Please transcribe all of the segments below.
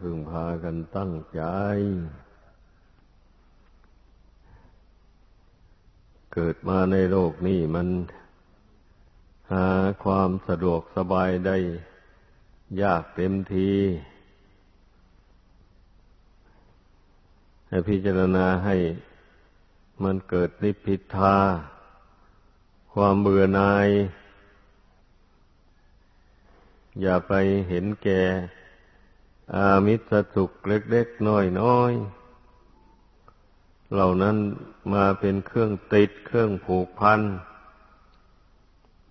พึงพากันตั้งใจ เกิดมาในโลกนี้มันหาความสะดวกสบายได้ยากเต็มที ให้พิจารณาให้มันเกิดนิพพิทา ความเบื่อหน่าย อย่าไปเห็นแก่ อามิสสุขเล็กๆน้อยๆเหล่านั้นมาเป็นเครื่องติดเครื่องผูกพัน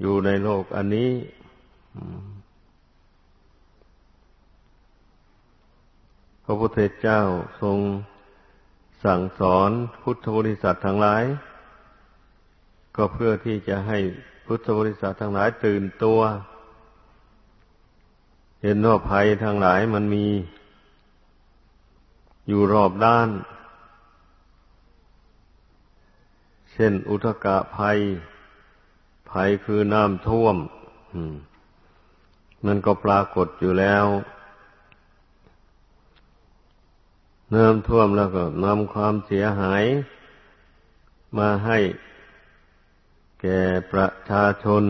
อยู่ในโลกอันนี้พระพุทธเจ้าทรงสั่งสอนพุทธบริษัททั้งหลาย ก็เพื่อที่จะให้พุทธบริษัททั้งหลายตื่นตัว เเห็นว่าภัยทางหลายมันมีอยู่รอบด้าน เช่นอุทกะภัย ภัยคือน้ำท่วมมันก็ปรากฏอยู่แล้วน้ำท่วมแล้วก็นำความเสียหาย มาให้ แก่ประชาชน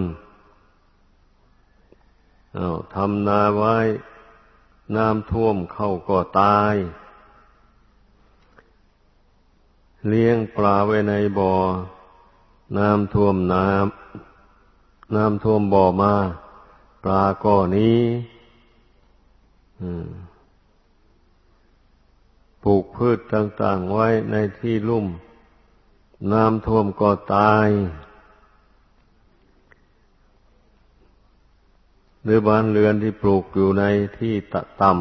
อาทำนาไว้ น้ำท่วมเข้าก็ตาย เลี้ยงปลาไว้ในบ่อ น้ำท่วมน้ำน้ำท่วมบ่อมา ปลาก็นี้ปลูกพืชต่าง ๆ ไว้ในที่ลุ่ม น้ำท่วมก็ตาย หรือบ้านเรือนที่ปลูกอยู่ในที่ตะต่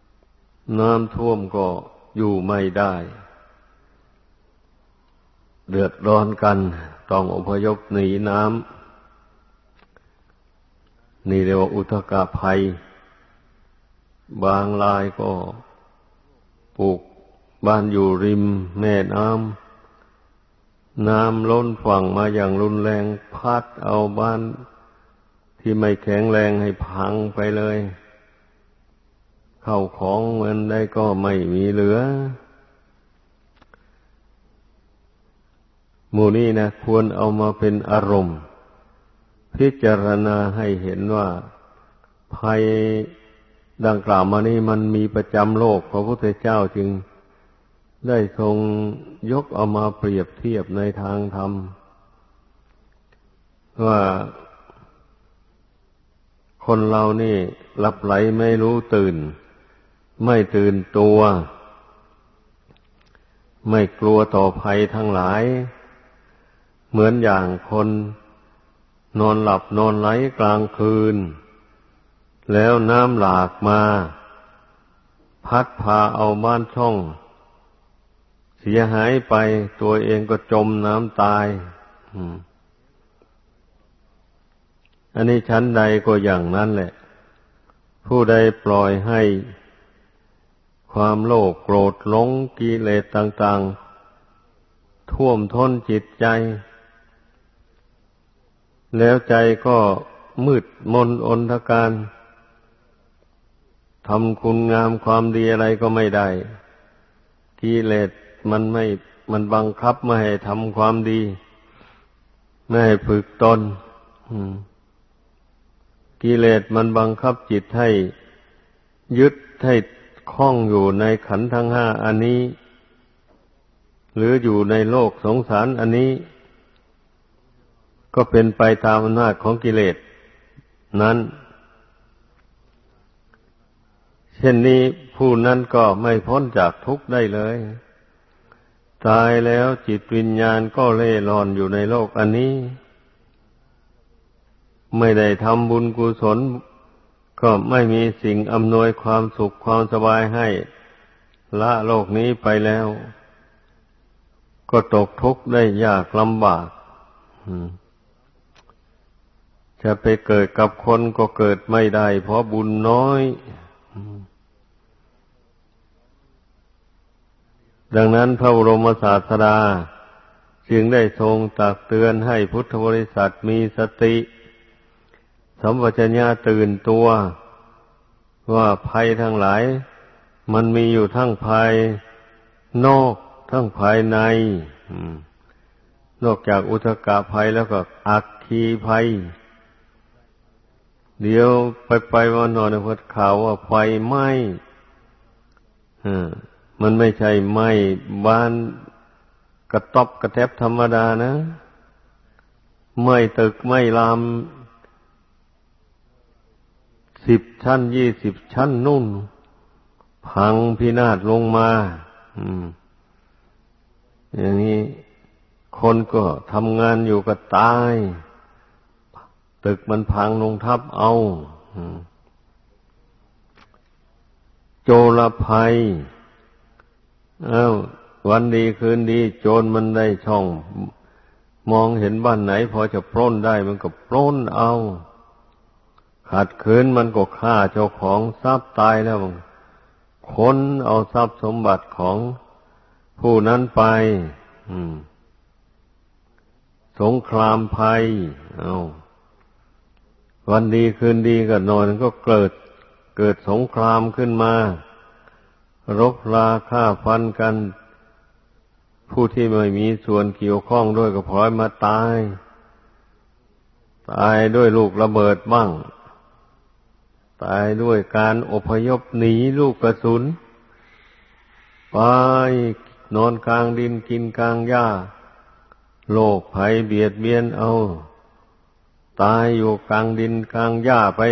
ำน้ำท่วมก็อยู่ไม่ได้ เดือดร้อนกันต้องอพยพหนีน้ำนี่เรียกว่าอุทกภัย บางรายก็ปลูกบ้านอยู่ริมแม่น้ำน้ำล้นฝั่งมาอย่างรุนแรงพัดเอาบ้าน ที่ไม่แข็งแรงให้พังไปเลย เข้าของเงินได้ก็ไม่มีเหลือ หมู่นี้นะควรเอามาเป็นอารมณ์ พิจารณาให้เห็นว่าภัยดังกล่าวมานี้มันมีประจำโลก พระพุทธเจ้าจึงได้ทรงยกเอามาเปรียบเทียบในทางธรรมว่า คนเรานี่หลับไหลไม่รู้ตื่น ไม่ตื่นตัว ไม่กลัวต่อภัยทั้งหลาย เหมือนอย่างคนนอนหลับนอนไหลกลางคืน แล้วน้ำหลากมา พัดพาเอาบ้านช่อง เสียหายไปตัวเองก็จมน้ำตาย อืม อันนี้ชั้นใดก็อย่างนั้นแหละ ผู้ใดปล่อยให้ความโลภโกรธหลงกิเลสต่าง ๆ ท่วมท้นจิตใจ แล้วใจก็มืดมนอนทการทำคุณงามความดีอะไรก็ไม่ได้ กิเลสมันไม่มันบังคับไม่ให้ทำความดี ไม่ให้ฝึกตน อืม กิเลสมันบังคับจิตให้ ยึดให้คล้องอยู่ในขันธ์ทั้งห้าอันนี้ หรืออยู่ในโลกสงสารอันนี้ ก็เป็นไปตามอำนาจของกิเลส นั้น เช่นนี้ผู้นั้นก็ไม่พ้นจากทุกข์ได้เลย ตายแล้วจิตวิญญาณก็เล่ร่อนอยู่ในโลกอันนี้ ไม่ได้ทำบุญกุศล ก็ไม่มีสิ่งอำนวยความสุขความสบายให้ ละโลกนี้ไปแล้ว ก็ตกทุกข์ได้ยากลำบากจะไปเกิดกับคนก็เกิดไม่ได้ เพราะบุญน้อย ดังนั้นพระบรมศาสดา จึงได้ทรงตักเตือนให้พุทธบริษัทมีสติ สัมปชัญญะตื่นตัว ว่าภัยทั้งหลาย มันมีอยู่ทั้งภายนอกทั้งภายในนอกจากอุทกะภัยแล้วก็อักคีภัย เดี๋ยวไปไปวันนอนพดข่าวว่าไฟไหม้มันไม่ใช่ไหม้บ้านกระต๊อบกระแทบธรรมดานะ ไม่ตึกไม่ลาม สิบชั้นยี่สิบชั้นนุ่น พังพินาศลงมาอย่างนี้คนก็ทำงานอยู่ก็ตาย ตึกมันพังลงทับเอาโจรภัยอ้าววันดีคืนดี โจรมันได้ช่อง มองเห็นบ้านไหน พอจะปล้นได้มันก็ปล้นเอา ขัดขืนมันก็ฆ่าเจ้าของทรัพย์ตายแล้วค้นเอาทรัพย์สมบัติของผู้นั้นไปสงครามภัย เอาวันดีคืนดีก็นอนก็เกิด เกิดสงครามขึ้นมา รบราฆ่าฟันกัน ผู้ที่ไม่มีส่วนเกี่ยวข้องด้วยก็พลอยมาตาย ตายด้วยลูกระเบิดบ้าง ตายด้วยการอพยพหนีลูกกระสุน ไปนอนกลางดินกินกลางหญ้า โลกภัยเบียดเบียนเอา ตายอยู่กลางดินกลางหญ้าไป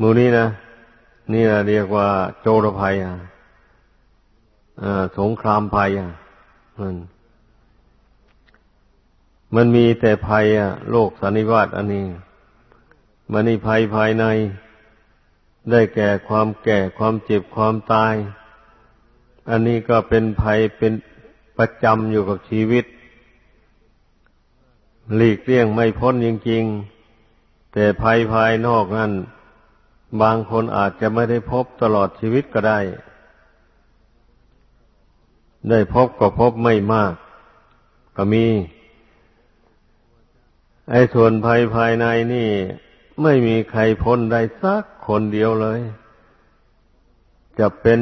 มูนี้นะ นี่แหละเรียกว่าโจรภัยอะสงครามภัยอะมันมันมีแต่ภัยอะ โลกสันนิวาตอันนี้ มณีภัยภายใน ได้แก่ความแก่ความเจ็บความตาย อันนี้ก็เป็นภัยเป็นประจำอยู่กับชีวิต หลีกเลี่ยงไม่พ้นจริงๆ แต่ภัยภายนอกนั้นบางคนอาจจะไม่ได้พบตลอดชีวิตก็ได้ ได้พบก็พบไม่มาก ก็มี ไอ้ส่วนภัยภายในนี่ ไม่มีใครพ้นได้สักคนเดียวเลย จะเป็น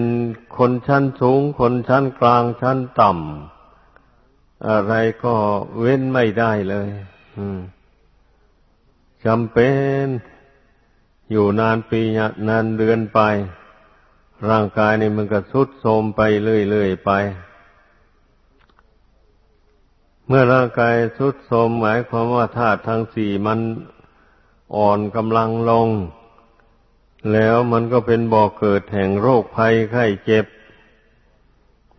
คนชั้นสูง คนชั้นกลางชั้นต่ำอะไรก็เว้นไม่ได้เลยจำเป็นอยู่นานปีนานเดือนไป ร่างกายนี่มันก็สุดโทมไปเรื่อยๆไป เมื่อร่างกายสุดโทมหมายความว่าธาตุทั้งสี่มัน อ่อนกำลังลง แล้วมันก็เป็นบ่อกเกิดแห่งโรคภัยไข้เจ็บ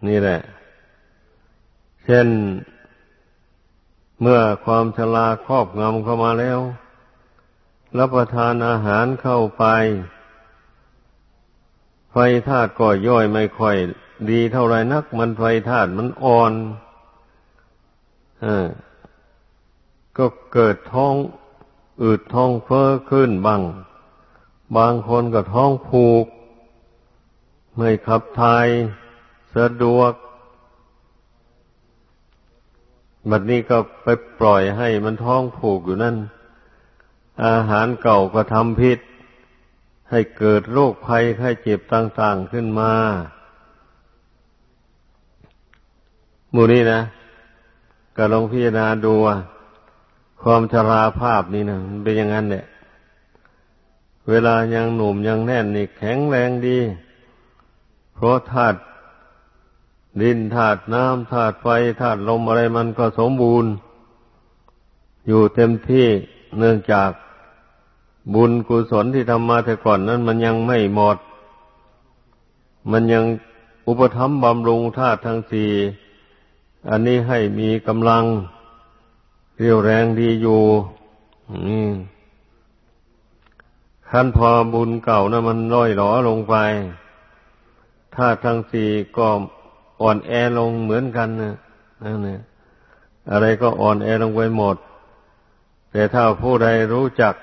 นี่แหละ เช่น เมื่อความชราครอบงำเข้ามาแล้ว รับประทานอาหารเข้าไป ไฟธาตุก็ย่อยไม่ค่อย ดีเท่าไรนัก มันไฟธาตุมันอ่อนอก็เกิดท้อง อืดท้องเฟ้อขึ้นบ้าง บางคนก็ท้องผูก ไม่ขับถ่ายสะดวก บัดนี้ก็ไปปล่อยให้มันท้องผูกอยู่นั่น อาหารเก่าก็ทำพิษ ให้เกิดโรคภัยไข้เจ็บต่างๆขึ้นมามูนี้นะก็ลองพิจารณาดูว่า ความชราภาพนี่นะมันเป็นอย่างนั้นเนี่ย เวลายังหนุ่มยังแน่นนี่แข็งแรงดี เพราะธาตุดินธาตุน้ำธาตุไฟธาตุลมอะไรมันก็สมบูรณ์ อยู่เต็มที่เนื่องจากบุญกุศลที่ทำมาแต่ก่อนนั้น มันยังไม่หมด มันยังอุปธรรมบำรุงธาตุทั้งสี่อันนี้ให้มีกำลัง เรียวแรงดีอยู่ขั้นพอบุญเก่านะมันร้อยหลอลงไปถ้าทั้งสี่ก็อ่อนแอลงเหมือนกันนะนั่นเนี่ยอะไรก็อ่อนแอลงไปหมด แต่ถ้าผู้ใดรู้จัก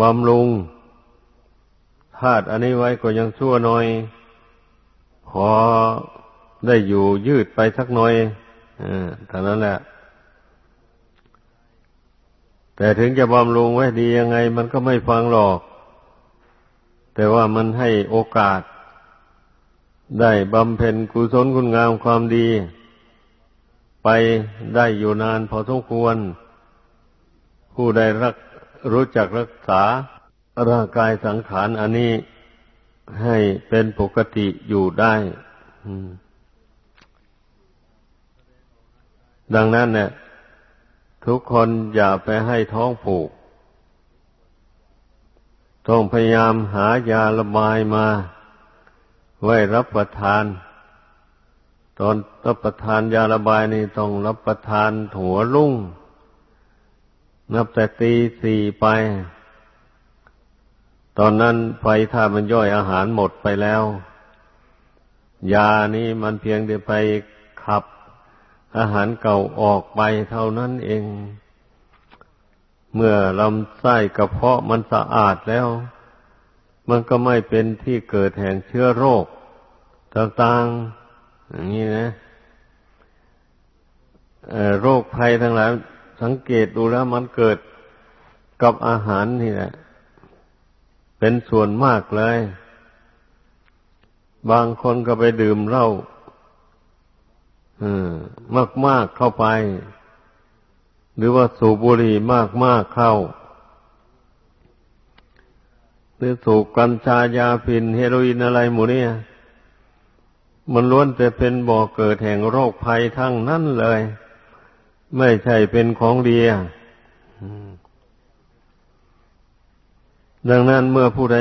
บำรุงธาตุอันนี้ไว้ก็ยังชั่วหน่อย พอได้อยู่ยืดไปสักหน่อยอ่าเท่านั้นแหละ แต่ถึงจะบำรุงไว้ดียังไง มันก็ไม่ฟังหรอก แต่ว่ามันให้โอกาส ได้บำเพ็ญกุศลคุณงามความดี ไปได้อยู่นานพอสมควร ผู้ใดรักรู้จักรักษาร่างกายสังขารอันนี้ให้เป็นปกติอยู่ได้ดังนั้นเนี่ย ทุกคนอย่าไปให้ท้องผูก ต้องพยายามหายาระบายมา ไว้รับประทาน ตอนรับประทานยาระบายนี่ต้องรับประทานหัวลุ่ง นับแต่ตีสี่ไป ตอนนั้นไฟถ้ามันย่อยอาหารหมดไปแล้ว ยานี้มันเพียงแต่ไปขับ อาหารเก่าออกไปเท่านั้นเอง เมื่อลำไส้กระเพาะมันสะอาดแล้ว มันก็ไม่เป็นที่เกิดแห่งเชื้อโรคต่างๆอย่างนี้นะโรคภัยทั้งหลาย สังเกตดูแล้วมันเกิดกับอาหารนี่แหละ เป็นส่วนมากเลย บางคนก็ไปดื่มเหล้า มากมากเข้าไป หรือว่าสูบบุหรี่มากมากเข้า หรือสูบกัญชายาพินเฮโรอีนอะไรหมูเนี่ย มันล้วนแต่เป็นบ่อเกิดแห่งโรคภัยทั้งนั้นเลย ไม่ใช่เป็นของดีอืมดังนั้นเมื่อผู้ใด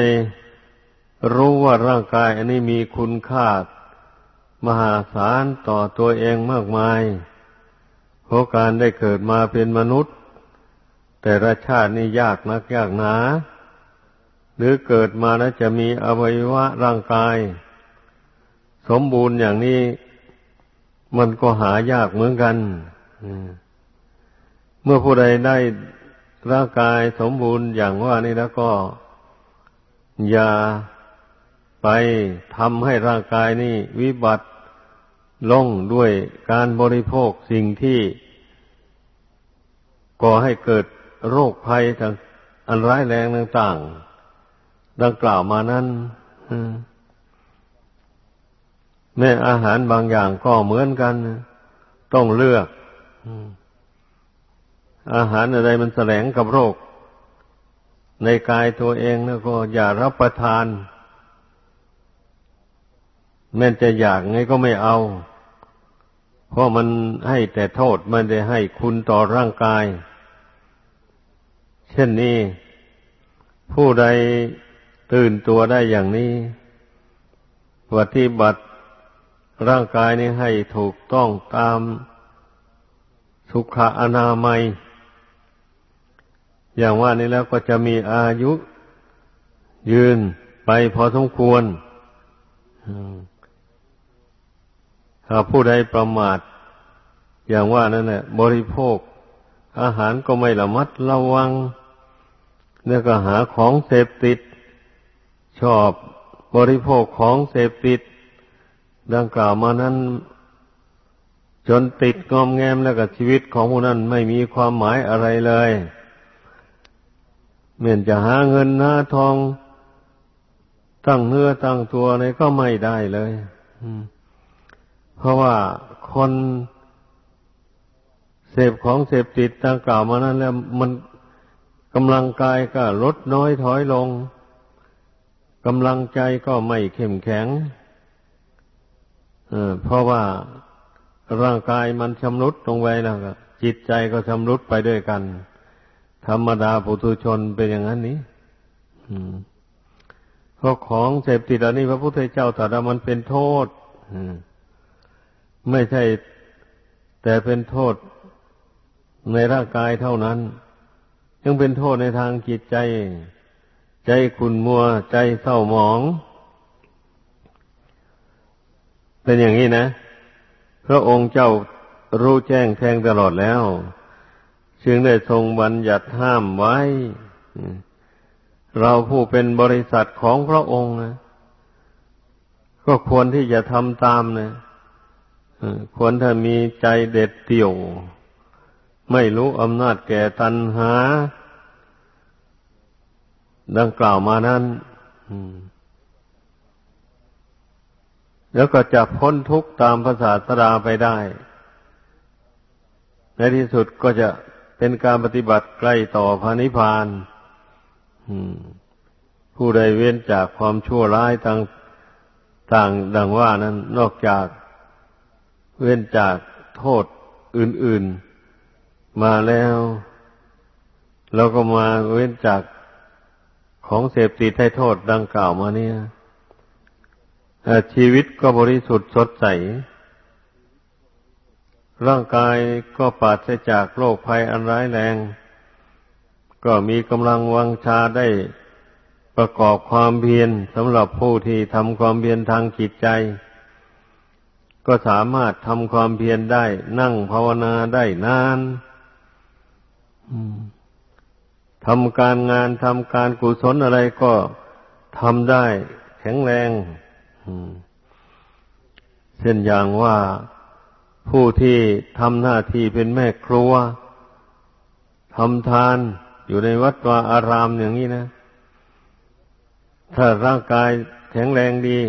รู้ว่าร่างกายอันนี้มีคุณค่า มหาศาลต่อตัวเองมากมาย เพราะการได้เกิดมาเป็นมนุษย์ แต่ละชาตินี่ยากนักยากหนา หรือเกิดมาแล้วจะมีอวัยวะร่างกาย สมบูรณ์อย่างนี้มันก็หายากเหมือนกัน เมื่อผู้ใดได้ร่างกายสมบูรณ์อย่างว่านี่แล้วก็ อย่าไปทำให้ร่างกายนี่วิบัติ ล่องด้วยการบริโภคสิ่งที่ก่อให้เกิดโรคภัยทางอันร้ายแรงต่างๆ ดังกล่าวมานั้นแม่อาหารบางอย่างก็เหมือนกัน ต้องเลือกอาหารอะไรมันแสลงกับโรค ในกายตัวเองแล้วก็อย่ารับประทาน แม้จะอยากไงก็ไม่เอา เพราะมันให้แต่โทษมันได้ให้คุณต่อร่างกาย เช่นนี้ ผู้ใดตื่นตัวได้อย่างนี้ปฏิบัติร่างกายนี้ให้ถูกต้องตามสุขอนามัย อย่างว่านี้แล้วก็จะมีอายุยืนไปพอสมควร ถ้าผู้ใดประมาท อย่างว่านั่นแหละบริโภค อาหารก็ไม่ระมัดระวัง แล้วก็หาของเสพติด ชอบบริโภคของเสพติด ดังกล่าวมานั้น จนติดงอมแงมแล้วกับชีวิตของผู้นั้นไม่มีความหมายอะไรเลยเมื่อจะหาเงินหาทอง ตั้งเนื้อตั้งตัวอะไรก็ไม่ได้เลย เพราะว่าคนเสพของเสพติดต่างกล่าวมานั้นแล้วมันกำลังกายก็ลดน้อยถอยลงกำลังใจก็ไม่เข้มแข็งเพราะว่าร่างกายมันชำรุดลงไปแล้วจิตใจก็ชำรุดไปด้วยกัน ธรรมดาปุถุชนเป็นอย่างนั้นนี้เพราะของเสพติดอันนี้พระพุทธเจ้าตรัสว่ามันเป็นโทษ ไม่ใช่แต่เป็นโทษในร่างกายเท่านั้น ยังเป็นโทษในทางจิตใจ ใจขุนมัวใจเศร้าหมอง เป็นอย่างนี้นะ พระองค์เจ้ารู้แจ้งแทงตลอดแล้วจึงได้ทรงบัญญัติห้ามไว้ เราผู้เป็นบริษัทของพระองค์นะก็ควรที่จะทำตามนะ ควรถ้ามีใจเด็ดเดี่ยว ไม่รู้อำนาจแก่ตัณหา ดังกล่าวมานั้นแล้วก็จะพ้นทุกข์ตามภาษาสดาไปได้ ในที่สุดก็จะเป็นการปฏิบัติใกล้ต่อพระนิพพานผู้ใดเว้นจากความชั่วร้ายต่างต่างดังว่านั้น นอกจาก เว้นจากโทษอื่น ๆ มาแล้วเราก็มาเว้นจากของเสพติดให้โทษดังกล่าวมาเนี่ยชีวิตก็บริสุทธิ์สดใส ร่างกายก็ปราศจากโรคภัยอันร้ายแรง ก็มีกำลังวังชาได้ประกอบความเพียรสำหรับผู้ที่ทำความเพียรทางจิตใจ ก็สามารถทำความเพียรได้ นั่งภาวนาได้นานทำการงานทำการกุศลอะไรก็ทำได้แข็งแรงเช่นอย่างว่าผู้ที่ทำหน้าที่เป็นแม่ครัวทำทานอยู่ในวัดวาอารามอย่างนี้นะ ถ้าร่างกายแข็งแรงดี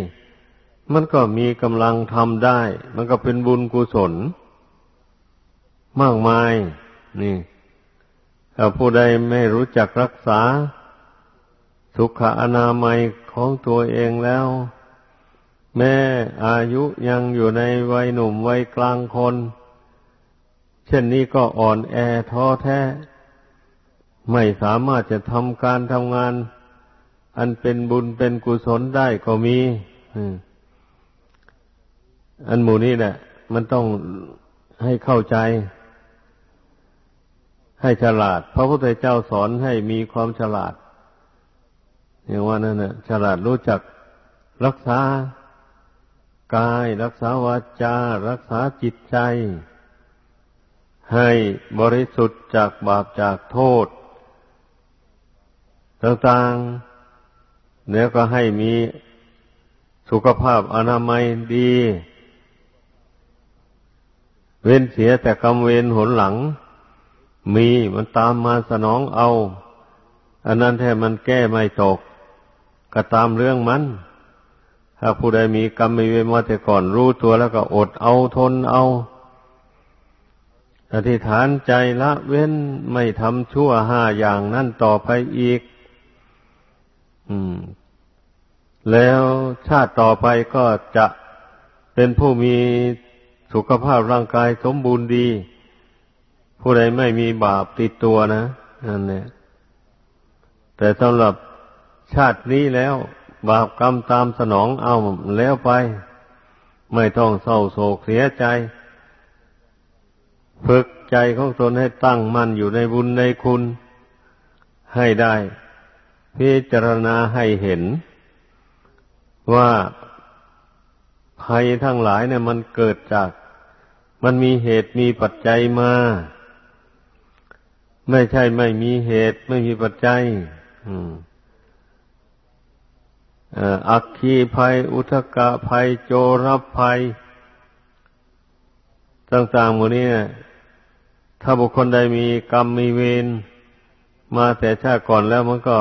มันก็มีกำลังทำได้ มันก็เป็นบุญกุศล มากมาย นี่ถ้าผู้ใดไม่รู้จักรักษา สุขอนามัยของตัวเองแล้ว แม้อายุยังอยู่ในวัยหนุ่มวัยกลางคน เช่นนี้ก็อ่อนแอท้อแท้ ไม่สามารถจะทำการทำงาน อันเป็นบุญเป็นกุศลได้ก็มีอั อันหมู่นี้แหละมันต้องให้เข้าใจ ให้ฉลาด พระพุทธเจ้าสอนให้มีความฉลาดอย่างว่านั่นน่ะ ฉลาดรู้จักรักษากาย รักษาวาจา รักษาจิตใจ ให้บริสุทธิ์จากบาปจากโทษ ต่างๆ แล้วก็ให้มีสุขภาพอนามัยดี เว้นเสียแต่กรรมเวรหนหลัง มีมันตามมาสนองเอา อันนั้นแท้มันแก้ไม่ตก ก็ตามเรื่องมัน ถ้าผู้ใดมีกรรมมีเวรมาแต่ก่อนรู้ตัวแล้วก็อดเอาทนเอาอธิษฐานใจละเว้นไม่ทำชั่วห้าอย่างนั่นต่อไปอีก อืม แล้วชาติต่อไปก็จะเป็นผู้มี สุขภาพร่างกายสมบูรณ์ดี ผู้ใดไม่มีบาปติดตัวนะนั่นเนี่ยแต่สำหรับชาตินี้แล้ว บาปกรรมตามสนองเอาแล้วไป ไม่ต้องเศร้าโศกเสียใจ ฝึกใจของตนให้ตั้งมั่นอยู่ในบุญในคุณให้ได้ พิจารณาให้เห็น ว่าภัยทั้งหลายเนี่ยมันเกิดจาก มันมีเหตุมีปัจจัยมา ไม่ใช่ไม่มีเหตุไม่มีปัจจัยอักคีภัย อุทกะภัย โจรภัย ต่างๆหมดนี้ถ้าบุคคลใดมีกรรมมีเวรมาแต่ชาติก่อนแล้วมันก็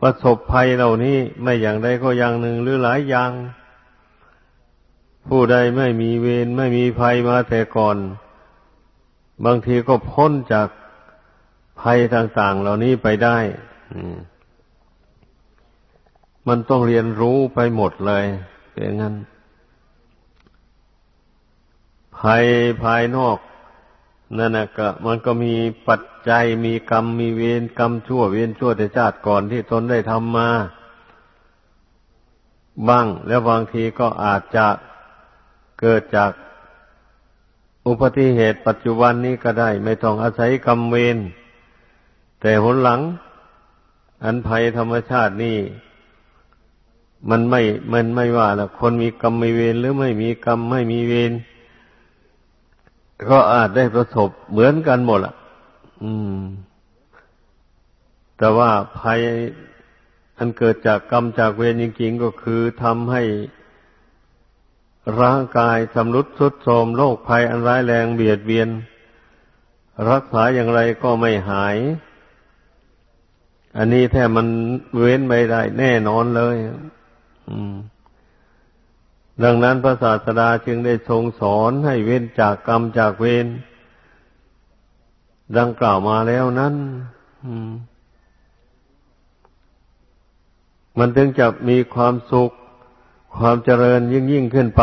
ประสบภัยเหล่านี้ไม่อย่างใดก็อย่างหนึ่งหรือหลายอย่าง ผู้ใดไม่มีเวรไม่มีภัยมาแต่ก่อน บางทีก็พ้นจากภัยต่าง ๆ เหล่านี้ไปได้มันต้องเรียนรู้ไปหมดเลยเป็นงั้น ภัยภายนอกนั่นนะก็มันก็มีปัจจัยมีกรรมมีเวรกรรมชั่วเวรชั่วแต่ชาติก่อนที่ตนได้ทำมา บ้างแล้วบางทีก็อาจจะ เกิดจากอุบัติเหตุปัจจุบันนี้ก็ได้ ไม่ต้องอาศัยกรรมเวรแต่หนหลัง อันภัยธรรมชาตินี่มันไม่ มันไม่ว่าละคนมีกรรมมีเวรหรือไม่มีกรรมไม่มีเวรก็อาจได้ประสบเหมือนกันหมดละอืม แต่ว่าภัยอันเกิดจากกรรมจากเวรจริงๆก็คือทำให้ ร่างกายสำรุดสุดโทรมโรคภัยอันร้ายแรงเบียดเบียน รักษาอย่างไรก็ไม่หาย อันนี้แท้มันเว้นไม่ได้แน่นอนเลย อืมดังนั้นพระศาสดาจึงได้ทรงสอนให้เว้นจากกรรมจากเวรดังกล่าวมาแล้วนั้นมันถึงจะมีความสุข ความเจริญยิ่งยิ่งขึ้นไป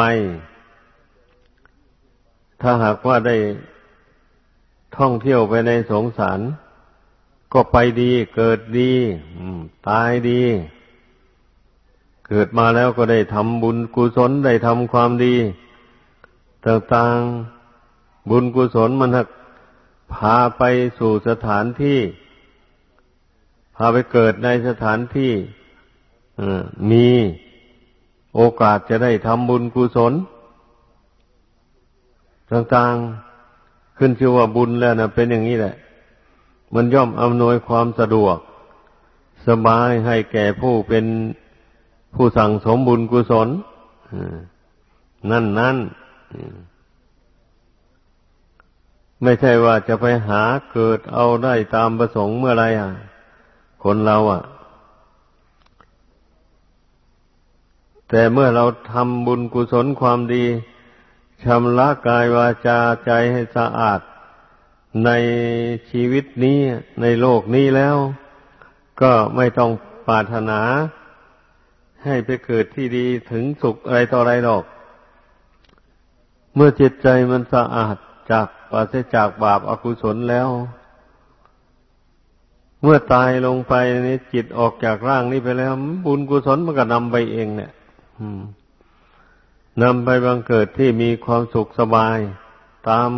ถ้าหากว่าได้ท่องเที่ยวไปในสงสาร ก็ไปดีเกิดดีตายดี เกิดมาแล้วก็ได้ทำบุญกุศลได้ทำความดีต่างๆบุญกุศลมันหักพาไปสู่สถานที่ พาไปเกิดในสถานที่มี โอกาสจะได้ทำบุญกุศล ต่างๆขึ้นชื่อว่าบุญแล้วนะเป็นอย่างนี้แหละ มันย่อมอำนวยความสะดวก สบายให้แก่ผู้เป็นผู้สั่งสมบุญกุศลนั่นนั่นไม่ใช่ว่าจะไปหาเกิดเอาได้ตามประสงค์เมื่อไรอะ คนเราอะ แต่เมื่อเราทำบุญกุศลความดีชำระกายวาจาใจให้สะอาด ในชีวิตนี้ในโลกนี้แล้ว ก็ไม่ต้องปรารถนา ให้ไปเกิดที่ดีถึงสุขอะไรต่ออะไรหรอก เมื่อจิตใจมันสะอาดจากปราศจากบาปอากุศลแล้ว เมื่อตายลงไปนี่จิตออกจากร่างนี้ไปแล้ว บุญกุศลมันก็นำไปเองเนี่ย นำไปบังเกิดที่มีความสุขสบาย ตาม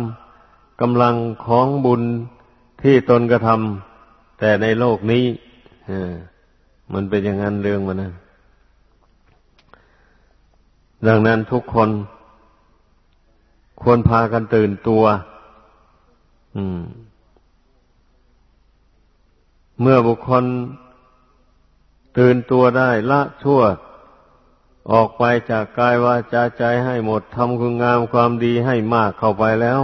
กำลังของบุญที่ตนกระทำแต่ในโลกนี้มันเป็นอย่างนั้นเรื่องมันนะดังนั้นทุกคนควรพากันตื่นตัวเมื่อบุคคลตื่นตัวได้ละชั่ว ออกไปจากกายวาจาใจให้หมดทำคุณงามความดีให้มากเข้าไปแล้ว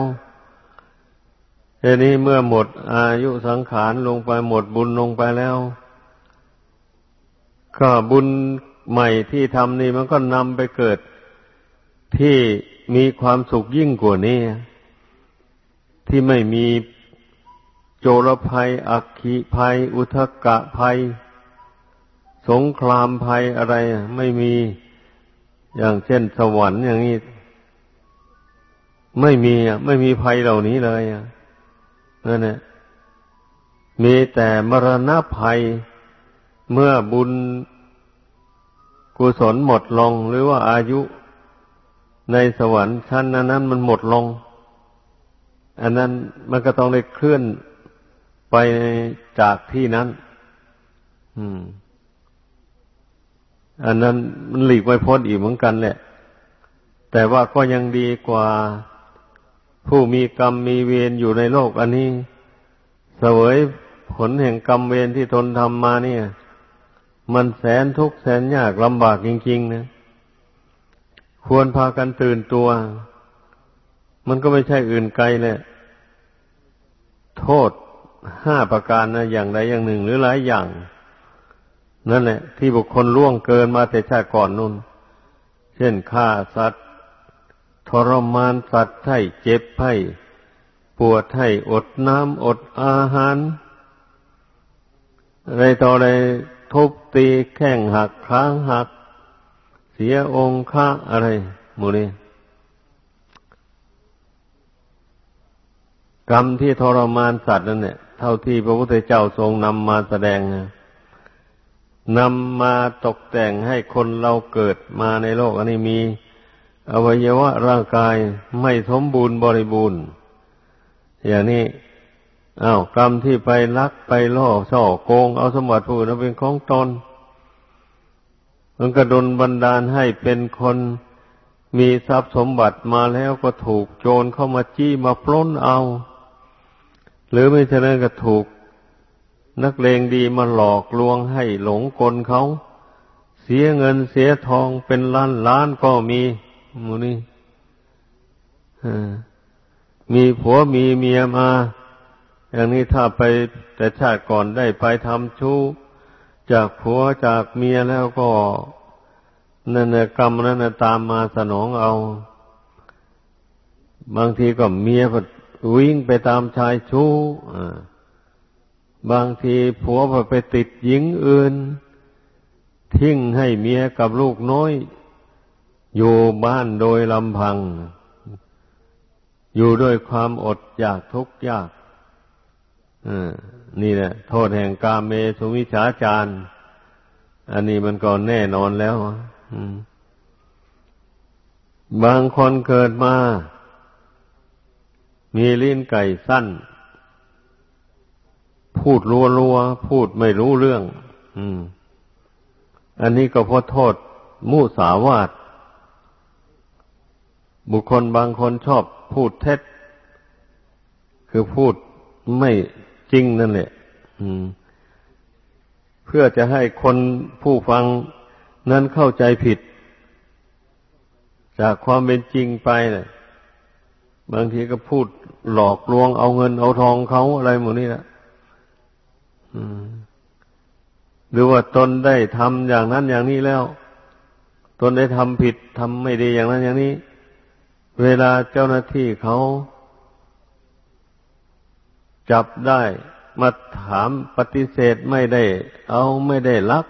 ทีนี้เมื่อหมดอายุสังขารลงไปหมดบุญลงไปแล้ว ก็บุญใหม่ที่ทำนี่มันก็นำไปเกิดที่มีความสุขยิ่งกว่านี้ ที่ไม่มีโจรภัย อักขิภัย อุทกะภัย สงครามภัยอะไร ไม่มี อย่างเช่นสวรรค์อย่างนี้ ไม่มีไม่มีภัยเหล่านี้เลยนั่นแหละมีแต่มรณะภัยเมื่อบุญกุศลหมดลง หรือว่าอายุในสวรรค์ชั้นนั้นมันหมดลง อันนั้นมันก็ต้องได้เคลื่อนไปจากที่นั้น อืม อันนั้นมันหลีกไม่พ้นอีกเหมือนกันแหละ แต่ว่าก็ยังดีกว่าผู้มีกรรมมีเวรอยู่ในโลกอันนี้ เสวยผลแห่งกรรมเวรที่ทนทำมาเนี่ย มันแสนทุกข์แสนยากลำบากจริงๆนะควรพากันตื่นตัว มันก็ไม่ใช่อื่นไกลเลยโทษห้าประการนะอย่างใดอย่างหนึ่งหรือหลายอย่าง นั่นแหละ ที่บุคคลล่วงเกินมาแต่ชาติก่อนนู่น เช่นฆ่าสัตว์ ทรมานสัตว์ให้เจ็บให้ปวดให้อดน้ำอดอาหาร อะไรต่ออะไรทุบตีแข้งหักค้างหัก เสียองค์ค่าอะไรหมูนี้กรรมที่ทรมานสัตว์นั่นเนี่ยเท่าที่พระพุทธเจ้าทรงนำมาแสดงน นำมาตกแต่งให้คนเราเกิดมาในโลกอันนี้มี อวัยวะร่างกายไม่สมบูรณ์บริบูรณ์ อย่างนี้อา้าวกรรมที่ไปลักไปล่อช่อโกง เอาสมบัติผู้อื่นเป็นของตนมันกระดนบันดาลให้เป็นคนมีทรัพย์สมบัติมาแล้วก็ถูกโจรเข้ามาจี้มาปล้นเอา หรือไม่เช่นนั้นก็ถูก นักเลงดีมาหลอกลวงให้หลงกลเขา เสียเงินเสียทองเป็นล้านล้านก็มีมูนี่มีผัวมีเมียมา อย่างนี้ถ้าไปแต่ชาติก่อนได้ไปทำชู้ จากผัวจากเมียแล้วก็นั่นกรรมนั้นตามมาสนองเอา บางทีก็เมียก็วิ่งไปตามชายชู้ บางทีผัวไปติดหญิงอื่น ทิ้งให้เมียกับลูกน้อย อยู่บ้านโดยลำพัง อยู่ด้วยความอดอยากทุกข์ยากนี่แหละ โทษแห่งกาเมสุวิชาจารอันนี้มันก็แน่นอนแล้วบางคนเกิดมา มีลิ้นไก่สั้น พูดรัวรัวพูดไม่รู้เรื่อง อืม อันนี้ก็เพราะโทษมุสาวาทบุคคลบางคนชอบพูดเท็จ คือพูดไม่จริงนั่นแหละเพื่อจะให้คนผู้ฟังนั้นเข้าใจผิด จากความเป็นจริงไปเนะ่ยบางทีก็พูดหลอกลวงเอาเงินเอาทองเขาอะไรหมดนี่แหละ หรือว่าตนได้ทำอย่างนั้นอย่างนี้แล้ว ตนได้ทำผิดทำไม่ดีอย่างนั้นอย่างนี้ เวลาเจ้าหน้าที่เขา จับได้มาถามปฏิเสธไม่ได้ เอาไม่ได้ลัก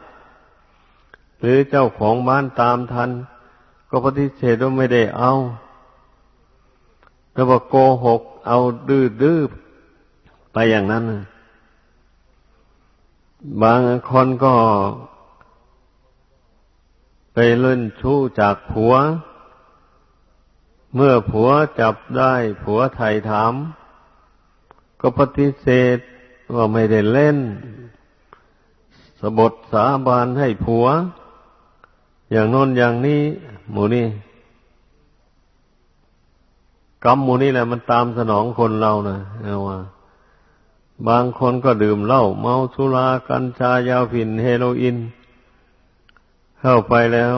หรือเจ้าของบ้านตามทัน ก็ปฏิเสธว่าไม่ได้เอา แล้วบอกโกหก เอาดื้อด้อไปอย่างนั้น บางคนก็ไปเล่นชู้จากผัว เมื่อผัวจับได้ผัวไถ่ถาม ก็ปฏิเสธว่าไม่ได้เล่น สบทสาบานให้ผัว อย่างน้นอย่างนี้หมูนี่กรรมหมูนี่แหละมันตามสนองคนเรานะเอาว่า บางคนก็ดื่มเหล้าเมาสุรากัญชายาฝิ่นเฮโรอีนเข้าไปแล้ว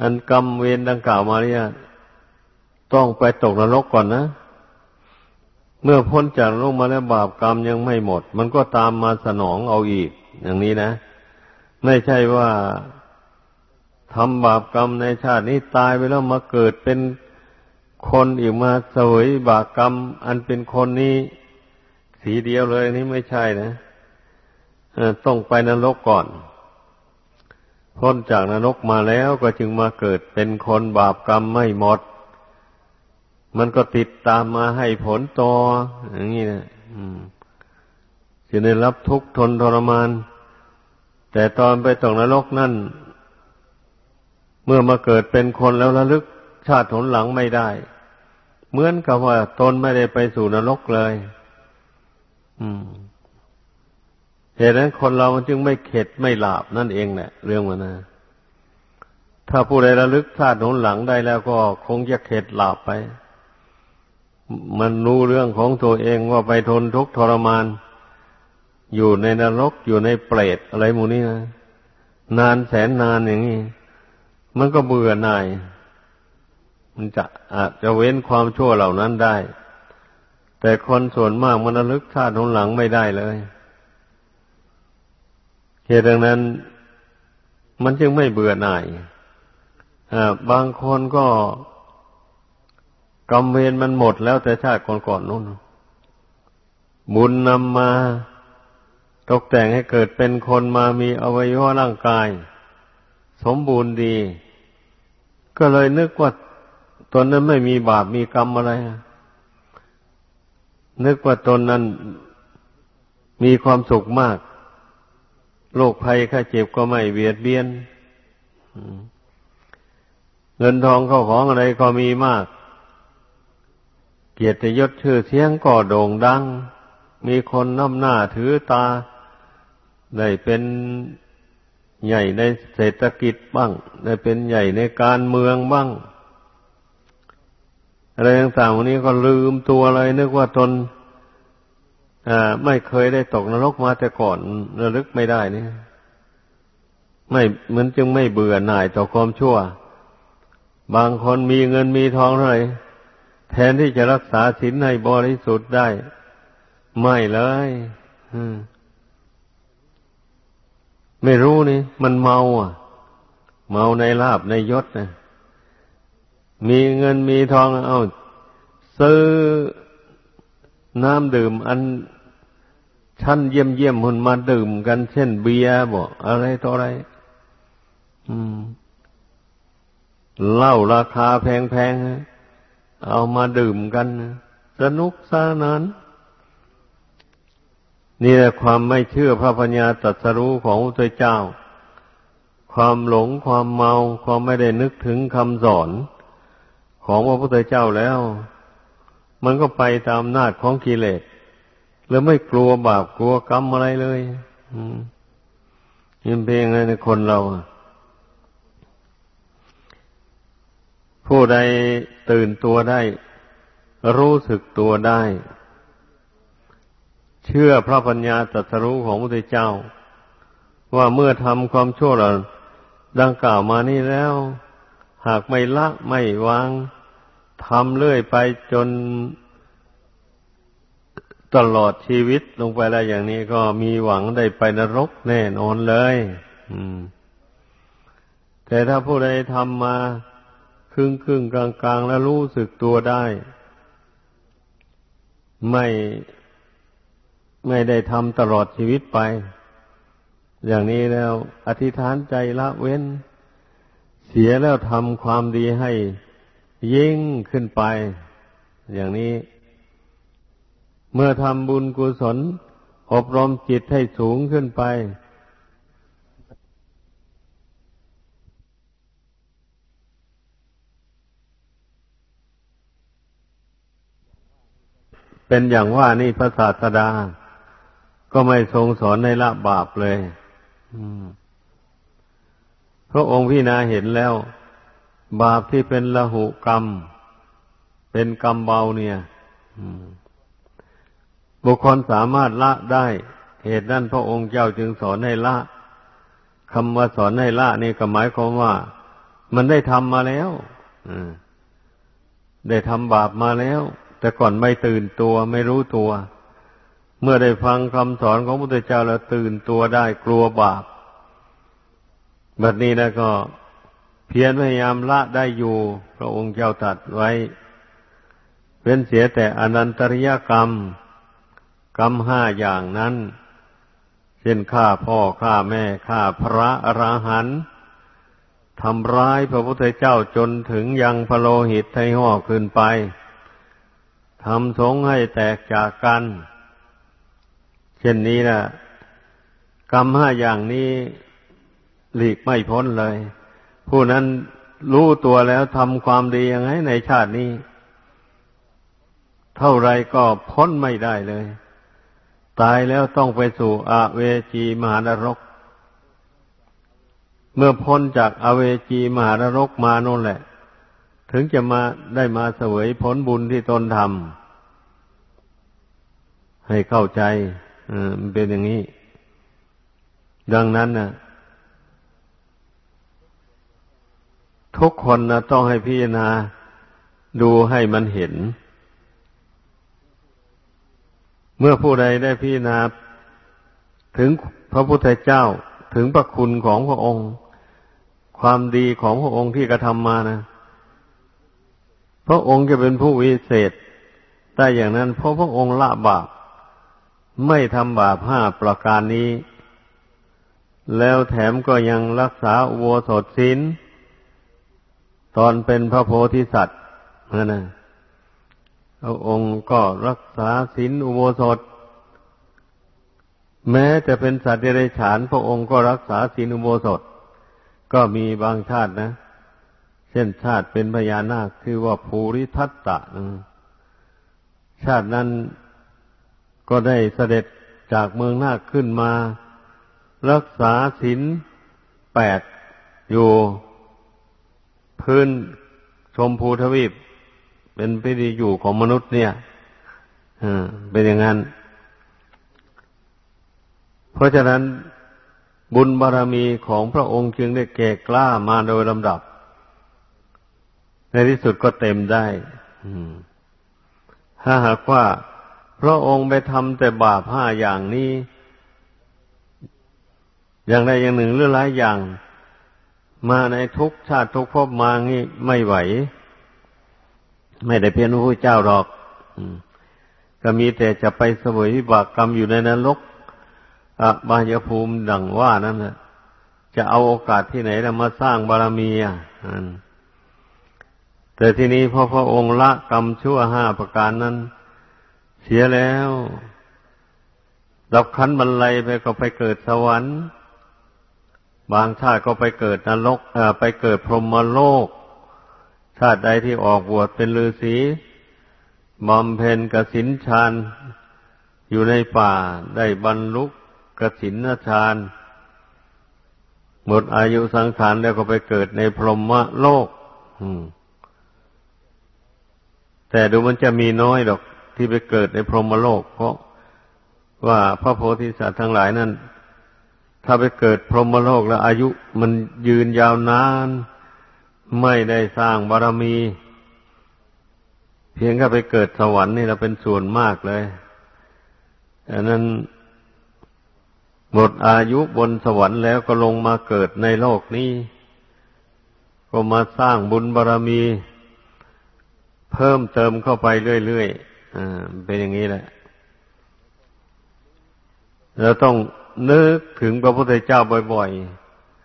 อันกรรมเวรดังกล่าวมาเนี่ยต้องไปตกนรกก่อนนะ เมื่อพ้นจากโลกมาแล้วบาปกรรมยังไม่หมด มันก็ตามมาสนองเอาอีก อย่างนี้นะ ไม่ใช่ว่าทำบาปกรรมในชาตินี้ตายไปแล้วมาเกิดเป็น คนอีกมาเสวยบาปกรรม อันเป็นคนนี้สีเดียวเลยนี่ไม่ใช่นะต้องไปนรกก่อน พ้นจากนรกมาแล้วก็จึงมาเกิดเป็นคนบาปกรรมไม่หมด มันก็ติดตามมาให้ผลต่ออย่างนี้นะจะได้รับทุกข์ทนทรมาน แต่ตอนไปตกนรกนั่น เมื่อมาเกิดเป็นคนแล้วระลึก ชาติผลหลังไม่ได้ เหมือนกับว่าตนไม่ได้ไปสู่นรกเลย อืมเหตุนั้นคนเรามันจึงไม่เข็ดไม่หลาบนั่นเองแหละเรื่องมันนะถ้าผู้ใดระลึกชาติผลหลังได้แล้วก็คงจะเข็ดหลาบไป มันรู้เรื่องของตัวเองว่าไปทนทุกข์ทรมาน อยู่ในนรกอยู่ในเปรตอะไรมูนี่นะนานแสนนานอย่างนี้ มันก็เบื่อหน่าย มันจะอาจจะเว้นความชั่วเหล่านั้นได้ แต่คนส่วนมากมันระลึกชาติหนหลังไม่ได้เลยเหตุดังนั้น มันจึงไม่เบื่อหน่ายบางคนก็กรรมเวรมันหมดแล้วแต่ชาติก่อนๆนู้นบุญนำมาตกแต่งให้เกิดเป็นคนมามีอวัยวะร่างกาย สมบูรณ์ดี ก็เลยนึกว่า ตนนั้นไม่มีบาปมีกรรมอะไร นึกว่าตนนั้นมีความสุขมาก โรคภัยข้าเจ็บก็ไม่เบียดเบียน เงินทองเข้าของอะไรก็มีมาก เกียรติยศชื่อเสียงก็โด่งดัง มีคนน้ำหน้าถือตา ได้เป็นใหญ่ในเศรษฐกิจบ้าง ได้เป็นใหญ่ในการเมืองบ้าง อะไรต่างๆวันนี้ก็ลืมตัวเลยนึกว่าตนไม่เคยได้ตกนรกมาแต่ก่อนระลึกไม่ได้นี่ไม่เหมันจึงไม่เบื่อหน่ายต่อความชั่ว บางคนมีเงินมีทองเท่าไหร่แทนที่จะรักษาศีลให้บริสุทธิ์ได้ ไม่เลยไม่รู้นี่ มันเมาอะ เมาในลาบในยศนะ มีเงินมีทองเอา ซื้อน้ำดื่มอันชั้นเยี่ยมเยี่ยมคนมาดื่มกันเช่นเบียร์บอกอะไรต่ออะไร อืมเหล้าราคาแพงๆเอามาดื่มกันสนุกสนานนี่แหละความไม่เชื่อพระปัญญาตรัสรู้ของพระเจ้า ความหลงความเมา ความไม่ได้นึกถึงคำสอน ของพระพุทธเจ้าแล้ว มันก็ไปตามนาจของกิเลสแล้วไม่กลัวบาปกลัวกรรมอะไรเลยยินเพลงอะไรในคนเรา ผู้ใดตื่นตัวได้ รู้สึกตัวได้ เชื่อพระปัญญาตรัสรู้ของพระพุทธเจ้า ว่าเมื่อทำความชั่วเหล่าดังกล่าวมานี้แล้ว หากไม่ละไม่วาง ทำเรื่อยไปจนตลอดชีวิตลงไปแล้วอย่างนี้ก็มีหวังได้ไปนรกแน่นอนเลยแต่ถ้าผู้ใดทำมาครึ่งครึ่งกลางกลางแล้วรู้สึกตัวได้ ไม่ไม่ได้ทำตลอดชีวิตไป อย่างนี้แล้ว อธิษฐานใจละเว้น เสียแล้วทำความดีให้ ยิ่งขึ้นไป อย่างนี้ เมื่อทำบุญกุศล อบรมจิตให้สูงขึ้นไป เป็นอย่างว่านี่พระศาสดา ก็ไม่ทรงสอนในละบาปเลยพระองค์พี่นาเห็นแล้ว บาปที่เป็นละหุกรรม เป็นกรรมเบาเนี่ยบุคคลสามารถละได้ เหตุนั้นพระองค์เจ้าจึงสอนให้ละคำว่าสอนให้ละนี่ก็หมายความว่า มันได้ทำมาแล้วได้ทำบาปมาแล้ว แต่ก่อนไม่ตื่นตัวไม่รู้ตัว เมื่อได้ฟังคำสอนของพระพุทธเจ้าแล้วตื่นตัวได้กลัวบาปแบบนี้นะก็ เพียรพยายามละได้อยู่ พระองค์เจ้าตัดไว้ เป็นเสียแต่อนันตริยกรรม กรรมห้าอย่างนั้น เช่นฆ่าพ่อฆ่าแม่ฆ่าพระอราหันต์ทำร้ายพระพุทธเจ้าจนถึงยังพโลหิตไทห่อขึ้นไปทำสงให้แตกจากกัน เช่นนี้นะกรรมห้าอย่างนี้หลีกไม่พ้นเลย ผู้นั้นรู้ตัวแล้วทำความดียังไงในชาตินี้ เท่าไรก็พ้นไม่ได้เลย ตายแล้วต้องไปสู่อาเวจีมหานรก เมื่อพ้นจากอเวจีมหานรกมาโน่นแหละ ถึงจะมาได้มาเสวยผลบุญที่ตนทำให้เข้าใจมันเป็นอย่างนี้ ดังนั้นนะ ทุกคนนะต้องให้พิจารณาดูให้มันเห็น เมื่อผู้ใดได้พิจารณาถึงพระพุทธเจ้าถึงพระคุณของพระองค์ ความดีของพระองค์ที่กระทำมานะพระองค์จะเป็นผู้วิเศษได้อย่างนั้นเพราะพระองค์ละบาปไม่ทำบาปห้าประการนี้ แล้วแถมก็ยังรักษาอุโบสถศีล ตอนเป็นพระโพธิสัตว์นั่นนะพระองค์ก็รักษาศีลอุโบสถ แม้จะเป็นสัตว์เดรัจฉาน พระองค์ก็รักษาศีลอุโบสถ ก็มีบางชาตินะ เช่นชาติเป็นพญานาคคือว่าภูริทัตตะชาตินั้นก็ได้เสด็จจากเมืองนาคขึ้นมา รักษาศีลแปดอยู่ พื้นชมพูทวีป เป็นพิธีอยู่ของมนุษย์เนี่ยเป็นอย่างนั้น เพราะฉะนั้นบุญบารรมีของพระองค์จึงได้แก่กล้ามาโดยลำดับ ในที่สุดก็เต็มได้ถ้าหากว่าพระองค์ไปทำแต่บาปห้าอย่างนี้ อย่างใดอย่างหนึ่งหรือหลายอย่าง มาในทุกชาติทุกภพมางี้ไม่ไหว ไม่ได้เป็นพระพุทธเจ้าหรอกก็มีแต่จะไปสวยวิบากกรรมอยู่ในนรกอบายภูมิดังว่านั่นแหละจะเอาโอกาสที่ไหนแล้วมาสร้างบารมีอะแต่ทีนี้พอพระองค์ละกรรมชั่วห้าประการนั้น เสียแล้วดับขันบรรลัยไปก็ไปเกิดสวรรค์ บางชาติก็ไปเกิดนรกไปเกิดพรหมโลก ชาติใดที่ออกบวชเป็นฤาษีบำเพ็ญกสินฌานอยู่ในป่าได้บรรลุกสินฌานหมดอายุสังขารแล้วก็ไปเกิดในพรหมโลกแต่ดูมันจะมีน้อยดอกที่ไปเกิดในพรหมโลก เพราะว่าพระโพธิสัตว์ทั้งหลายนั้น ถ้าไปเกิดพรหมโลกแล้วอายุมันยืนยาวนาน ไม่ได้สร้างบารมี เพียงแค่ไปเกิดสวรรค์นี่เราเป็นส่วนมากเลยอันนั้นหมดอายุบนสวรรค์แล้วก็ลงมาเกิดในโลกนี้ ก็มาสร้างบุญบารรมี เพิ่มเติมเข้าไปเรื่อยๆอ่าเป็นอย่างนี้แหละเราต้อง นึกถึงพระพุทธเจ้าบ่อย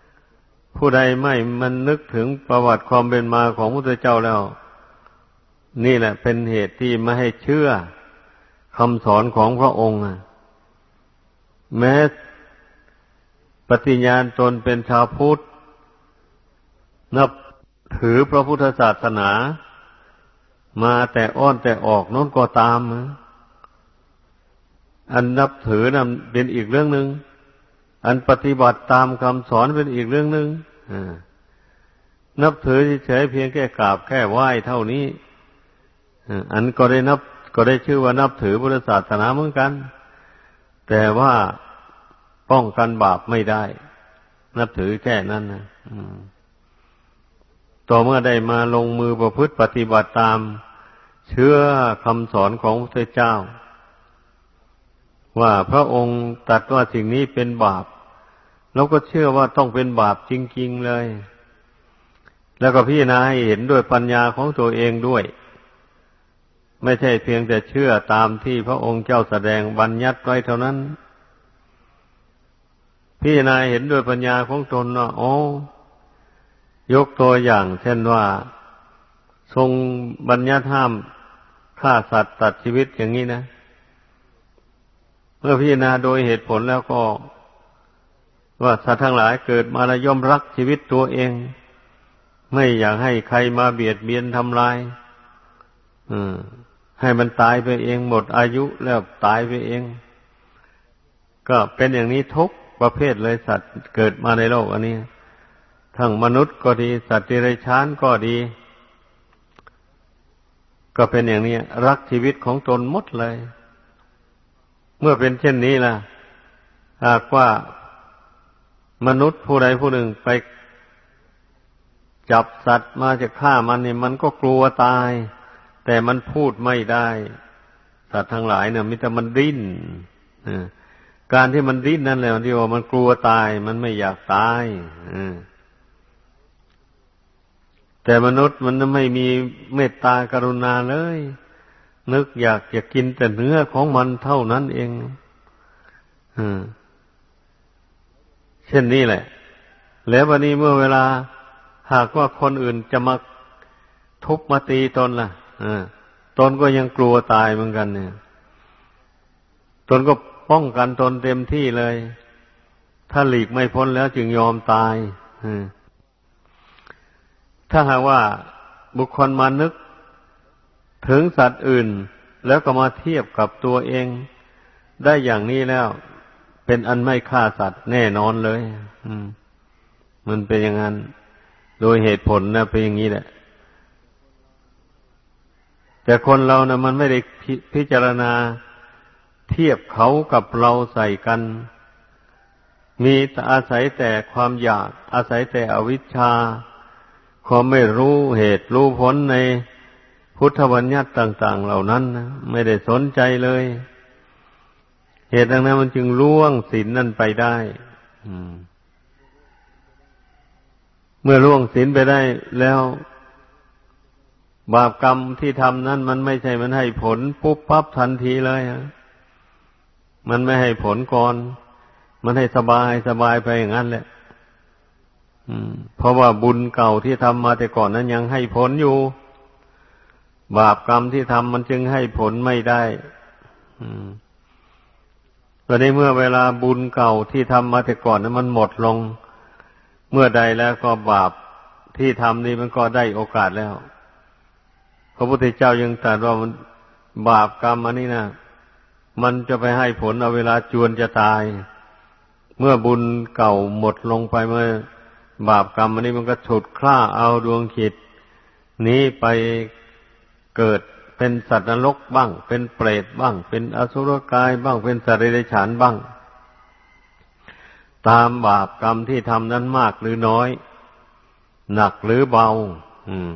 ๆ ผู้ใดไม่มันนึกถึงประวัติความเป็นมาของพระพุทธเจ้าแล้ว นี่แหละเป็นเหตุที่ไม่ให้เชื่อคำสอนของพระองค์แม้ปฏิญญาณตนเป็นชาวพุทธ นับถือพระพุทธศาสนา มาแต่อ้อนแต่ออกน้นก็ตาม อันนับถือนั้นเป็นอีกเรื่องหนึ่งอันปฏิบัติตามคำสอนเป็นอีกเรื่องหนึ่งนับถือเฉยเพียงแค่กราบแค่ไหว้เท่านี้อันก็ได้นับ ก็ได้ชื่อว่านับถือพุทธศาสนาเหมือนกัน แต่ว่าป้องกันบาปไม่ได้ นับถือแค่นั้นนะต่อเมื่อได้มาลงมือประพฤติปฏิบัติตาม เชื่อคำสอนของพระเจ้า ว่าพระองค์ตัดว่าสิ่งนี้เป็นบาปเราก็เชื่อว่าต้องเป็นบาปจริง ๆเลย แล้วก็พี่นาให้เห็นด้วยปัญญาของตัวเองด้วย ไม่ใช่เพียงแต่เชื่อตามที่พระองค์เจ้าแสดงบัญญัติไว้เท่านั้นพี่นายเห็นด้วยปัญญาของตนว่าโอ้ยกตัวอย่างเช่นว่า ทรงบัญญัติห้ามฆ่าสัตว์ตัดชีวิตอย่างนี้นะเเมื่อพี่นาโดยเหตุผลแล้วก็ ว่าสัตว์ทั้งหลายเกิดมาแล้วย่อมรักชีวิตตัวเอง ไม่อยากให้ใครมาเบียดเบียนทำลายให้มันตายไปเองหมดอายุแล้วตายไปเอง ก็เป็นอย่างนี้ทุกประเภทเลยสัตว์เกิดมาในโลกอันนี้ ทั้งมนุษย์ก็ดี สัตว์ที่ไรชานก็ดี ก็เป็นอย่างนี้ รักชีวิตของตนหมดเลย เมื่อเป็นเช่นนี้ล่ะ หากว่ามนุษย์ผู้ใดผู้หนึ่งไปจับสัตว์มาจะฆ่ามันเนี่ยมันก็กลัวตาย แต่มันพูดไม่ได้ สัตว์ทั้งหลายเนี่ยมิแต่มันดิ้นการที่มันดิ้นนั่นแหละที่ว่ามันกลัวตายมันไม่อยากตายแต่มนุษย์มันไม่มีเมตตากรุณาเลย นึกอยากจะกินแต่เนื้อของมันเท่านั้นเองเช่นนี้แหละ แล้ววันนี้เมื่อเวลา หากว่าคนอื่นจะมาทุบมาตีตนล่ะตนก็ยังกลัวตายเหมือนกัน เนี่ย ตนก็ป้องกันตนเต็มที่เลย ถ้าหลีกไม่พ้นแล้วจึงยอมตายถ้าหากว่าบุคคลมานึก ถึงสัตว์อื่นแล้วก็มาเทียบกับตัวเอง ได้อย่างนี้แล้ว เป็นอันไม่ฆ่าสัตว์แน่นอนเลยมันเป็นอย่างนั้น โดยเหตุผลนะเป็นอย่างนี้แหละ แต่คนเรานะมันไม่ได้พิจารณาเทียบเขากับเราใส่กัน มีอาศัยแต่ความอยาก อาศัยแต่อวิชชา ความไม่รู้เหตุรู้ผลใน พุทธบัญญัติต่าง ๆ เหล่านั้นนะไม่ได้สนใจเลย เหตุดังนั้นมันจึงล่วงศีลนั่นไปได้เมื่อล่วงศีลไปได้แล้ว บาปกรรมที่ทำนั้นมันไม่ใช่มันให้ผลปุ๊บปั๊บทันทีเลยฮะมันไม่ให้ผลก่อน มันให้สบายสบายไปอย่างนั้นแหละเพราะว่าบุญเก่าที่ทำมาแต่ก่อนนั้นยังให้ผลอยู่ บาปกรรมที่ทำมันจึงให้ผลไม่ได้ตอนนี้เมื่อเวลาบุญเก่าที่ทำมาแต่ก่อนนั้นมันหมดลง เมื่อใดแล้วก็บาปที่ทำนี่มันก็ได้โอกาสแล้ว พระพุทธเจ้ายังตรัสว่ามันบาปกรรมอันนี้นะมันจะไปให้ผลเอาเวลาจวนจะตาย เมื่อบุญเก่าหมดลงไปเมื่อบาปกรรมอันนี้มันก็ฉุดคล้าเอาดวงขิดนี้ไป เกิดเป็นสัตว์นรกบ้าง เป็นเปรตบ้าง เป็นอสุรกายบ้างเป็นสัตว์เดรัจฉานบ้าง ตามบาปกรรมที่ทำนั้นมากหรือน้อย หนักหรือเบา อืม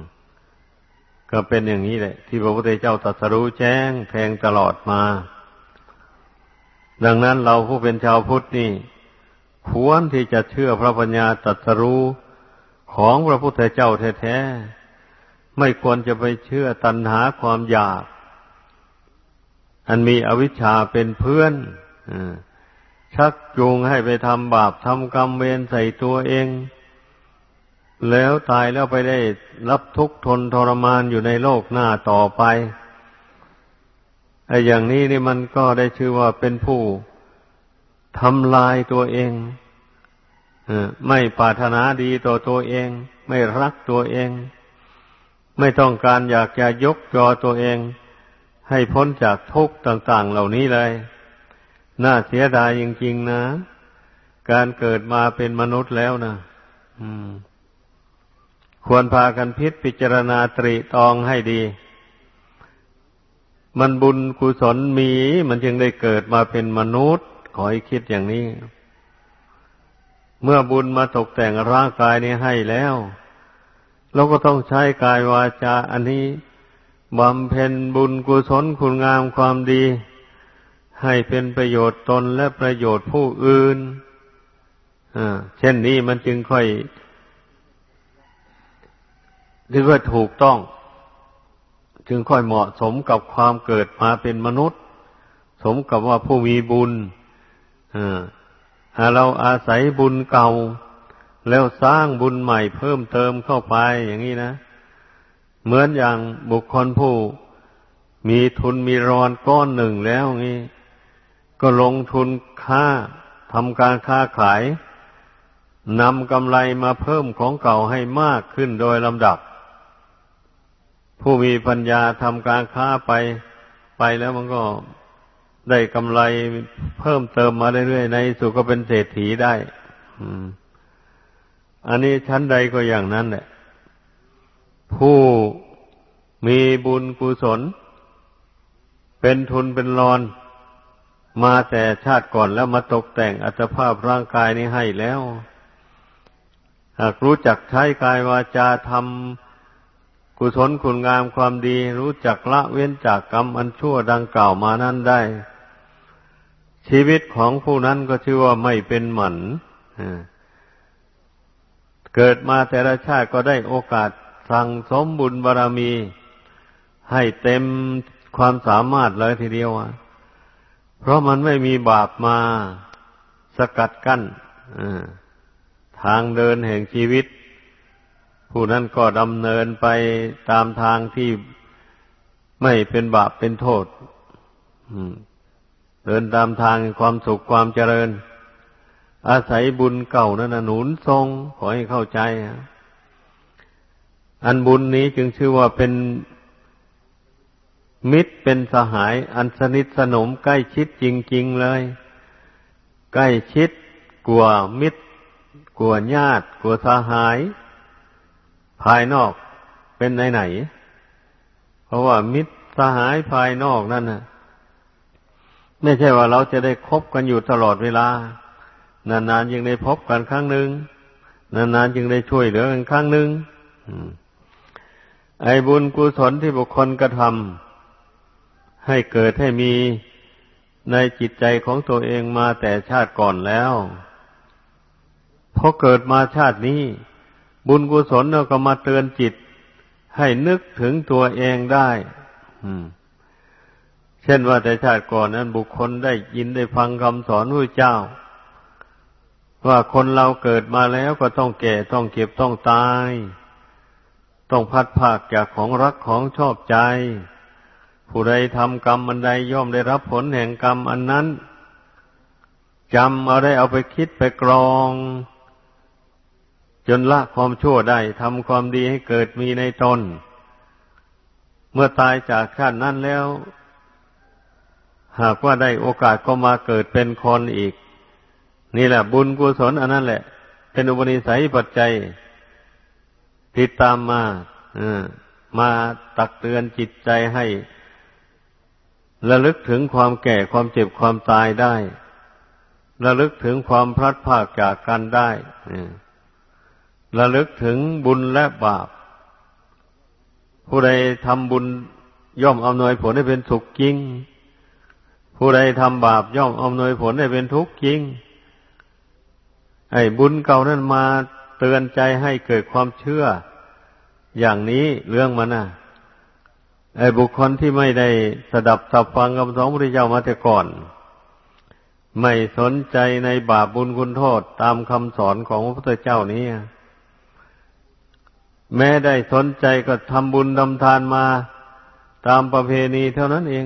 ก็เป็นอย่างนี้แหละ ที่พระพุทธเจ้าตรัสรู้แจ้งแทงตลอดมา ดังนั้นเราผู้เป็นชาวพุทธนี่ ควรที่จะเชื่อพระปัญญาตรัสรู้ของพระพุทธเจ้าแท้ๆ ไม่ควรจะไปเชื่อตัณหาความอยาก อันมีอวิชชาเป็นเพื่อนชักจูงให้ไปทำบาปทำกรรมเวรใส่ตัวเอง แล้วตายแล้วไปได้รับทุกข์ทนทรมานอยู่ในโลกหน้าต่อไปไอ้อย่างนี้นี่มันก็ได้ชื่อว่าเป็นผู้ทำลายตัวเองไม่ปรารถนาดีต่อตัวเอง ไม่รักตัวเอง ไม่ต้องการอยากจะยกยอตัวเอง ให้พ้นจากทุกข์ต่าง ๆ เหล่านี้เลย น่าเสียดายจริงๆนะ การเกิดมาเป็นมนุษย์แล้วนะควรพากันพิษพิจารณาตรีตองให้ดี มันบุญกุศลมี มันจึงได้เกิดมาเป็นมนุษย์ ขอให้คิดอย่างนี้ เมื่อบุญมาตกแต่งร่างกายนี้ให้แล้ว เราก็ต้องใช้กายวาจาอันนี้บำเพ็ญบุญกุศลคุณงามความดี ให้เป็นประโยชน์ตนและประโยชน์ผู้อื่นเช่นนี้มันจึงค่อยถึงค่อยถูกต้อง จึงค่อยเหมาะสมกับความเกิดมาเป็นมนุษย์ สมกับว่าผู้มีบุญถ้าเราอาศัยบุญเก่า แล้วสร้างบุญใหม่เพิ่มเติมเข้าไปอย่างนี้นะ เหมือนอย่างบุคคลผู้ มีทุนมีรอนก้อนหนึ่งแล้วงี้ ก็ลงทุนค่าทำการค้าขายนำกำไรมาเพิ่มของเก่าให้มากขึ้นโดยลำดับ ผู้มีปัญญาทำการค้าไปไปแล้วมันก็ได้กำไรเพิ่มเติมมาเรื่อยๆในสุดก็เป็นเศรษฐีได้อั อันนี้ชั้นใดก็อย่างนั้นแหละ ผู้มีบุญกุศล เป็นทุนเป็นรอน มาแต่ชาติก่อนแล้วมาตกแต่งอัตภาพร่างกายนี้ให้แล้ว หากรู้จักใช้กายวาจาทำกุศลคุณงามความดี รู้จักละเว้นจากกรรมอันชั่วดังกล่าวมานั้นได้ ชีวิตของผู้นั้นก็ชื่อว่าไม่เป็นหมัน เกิดมาแต่ละชาติก็ได้โอกาสสั่งสมบุญบารรมี ให้เต็มความสามารถเลยทีเดียวเพราะมันไม่มีบาปมาสกัดกั้นทางเดินแห่งชีวิต ผู้นั้นก็ดำเนินไปตามทางที่ไม่เป็นบาปเป็นโทษเดินตามทางความสุขความเจริญ อาศัยบุญเก่านั้นหนุนทรงขอให้เข้าใจ อันบุญนี้จึงชื่อว่าเป็นมิตรเป็นสหาย อันสนิทสนมใกล้ชิดจริง ๆ เลย ใกล้ชิดกลัวมิตรกลัวญาติกลัวสหาย ภายนอกเป็นไหนไหนเพราะว่ามิตรสหายภายนอกนั่นนะไม่ใช่ว่าเราจะได้คบกันอยู่ตลอดเวลา นานๆยังได้พบกันครั้งหนึ่งนานๆจึงได้ช่วยเหลือกันครั้งหนึ่งไอ้บุญกุศลที่บุคคลกระทำให้เกิดให้มีในจิตใจของตัวเองมาแต่ชาติก่อนแล้วพอเกิดมาชาตินี้ บุญกุศลเราก็มาเตือนจิต ให้นึกถึงตัวเองได้เช่นว่าแต่ชาติก่อนนั้นบุคคลได้ยินได้ฟังคำสอนพระเจ้า ว่าคนเราเกิดมาแล้วก็ต้องแก่ต้องเก็บต้องตาย ต้องพัดภาคจากของรักของชอบใจ ผู้ใดทำกรรมอันใดย่อมได้รับผลแห่งกรรมอันนั้นจำเอาได้เอาไปคิดไปกรอง จนละความชั่วได้ทำความดีให้เกิดมีในตน เมื่อตายจากชาตินั้นแล้ว หากว่าได้โอกาสก็มาเกิดเป็นคนอีก นี่แหละบุญกุศลอันนั้นแหละ เป็นอุปนิสัยปัจจัย ติดตามมามาตักเตือนจิตใจให้ระลึกถึงความแก่ความเจ็บความตายได้ระลึกถึงความพลัดพรากจากกันได้ระลึกถึงบุญและบาป ผู้ใดทำบุญย่อมอำนวยผลให้เป็นสุขจริง ผู้ใดทำบาปย่อมอำนวยผลให้เป็นทุกข์จริง ไอ้บุญเก่านั้นมาเตือนใจให้เกิดความเชื่อ อย่างนี้เรื่องมันน่ะไอ้บุคคลที่ไม่ได้สดับสับฟังคำสอนพระพุทธเจ้ามาแต่ก่อน ไม่สนใจในบาปบุญคุณโทษตามคำสอนของพระพุทธเจ้านี้แม้ได้สนใจก็ทำบุญทำทานมาตามประเพณีเท่านั้นเอง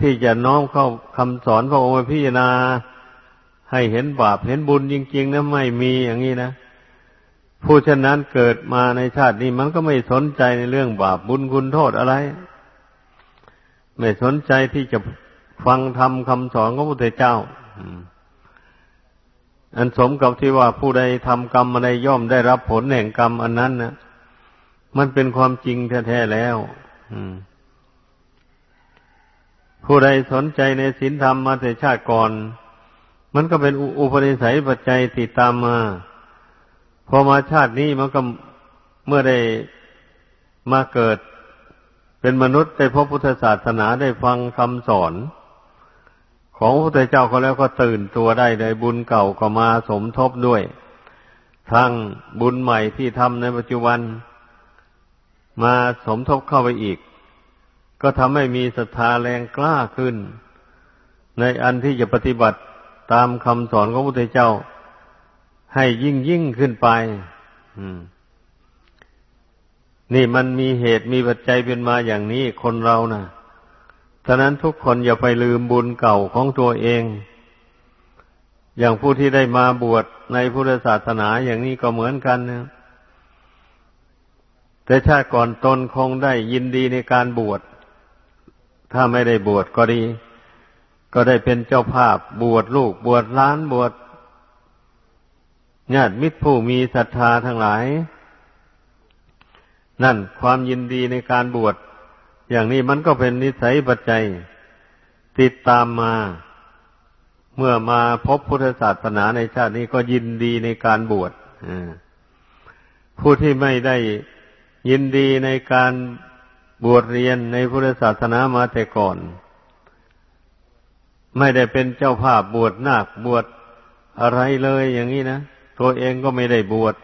ที่จะน้อมเข้าคำสอนพระองค์พิจารณา ให้เห็นบาปเห็นบุญจริงๆนะไม่มีอย่างนี้นะผู้ฉะนั้นเกิดมาในชาตินี้มันก็ไม่สนใจในเรื่องบาปบุญคุณโทษอะไร ไม่สนใจที่จะฟังธรรมคำสอนของพระพุทธเจ้าอันสมกับที่ว่าผู้ใดทำกรรมอะไรย่อมได้รับผลแห่งกรรมอันนั้นนะมันเป็นความจริงแท้ๆแล้วผู้ใดสนใจในศีลธรรมมาแต่ชาติก่อน มันก็เป็นอุปนิสัยปัจจัยติดตามมา พอมาชาตินี้มันก็เมื่อได้มาเกิด เป็นมนุษย์ได้พบพุทธศาสนาได้ฟังคำสอน ของพระพุทธเจ้าก็แล้วก็ตื่นตัวได้เลยบุญเก่าก็มาสมทบด้วย ทั้งบุญใหม่ที่ทำในปัจจุบัน มาสมทบเข้าไปอีก ก็ทำให้มีศรัทธาแรงกล้าขึ้น ในอันที่จะปฏิบัติ ตามคำสอนของพระพุทธเจ้า ให้ยิ่งยิ่งขึ้นไปนี่มันมีเหตุมีปัจจัยเป็นมาอย่างนี้คนเรานะ่ะฉะนั้นทุกคนอย่าไปลืมบุญเก่าของตัวเอง อย่างผู้ที่ได้มาบวชในพุทธศาสนาอย่างนี้ก็เหมือนกันนะแต่ชาติก่อนตนคงได้ยินดีในการบวช ถ้าไม่ได้บวชก็ดี ก็ได้เป็นเจ้าภาพบวชลูกบวชล้านบวชญาติมิตรผู้มีศรัทธาทั้งหลาย นั่นความยินดีในการบวช อย่างนี้มันก็เป็นนิสัยปัจจัย ติดตามมา เมื่อมาพบพุทธศาสนาในชาตินี้ก็ยินดีในการบวชผู้ที่ไม่ได้ยินดีในการบวชเรียนในพุทธศาสนามาแต่ก่อน ไม่ได้เป็นเจ้าภาพบวชนาคบวชอะไรเลยอย่างนี้นะ ตัวเองก็ไม่ได้บวช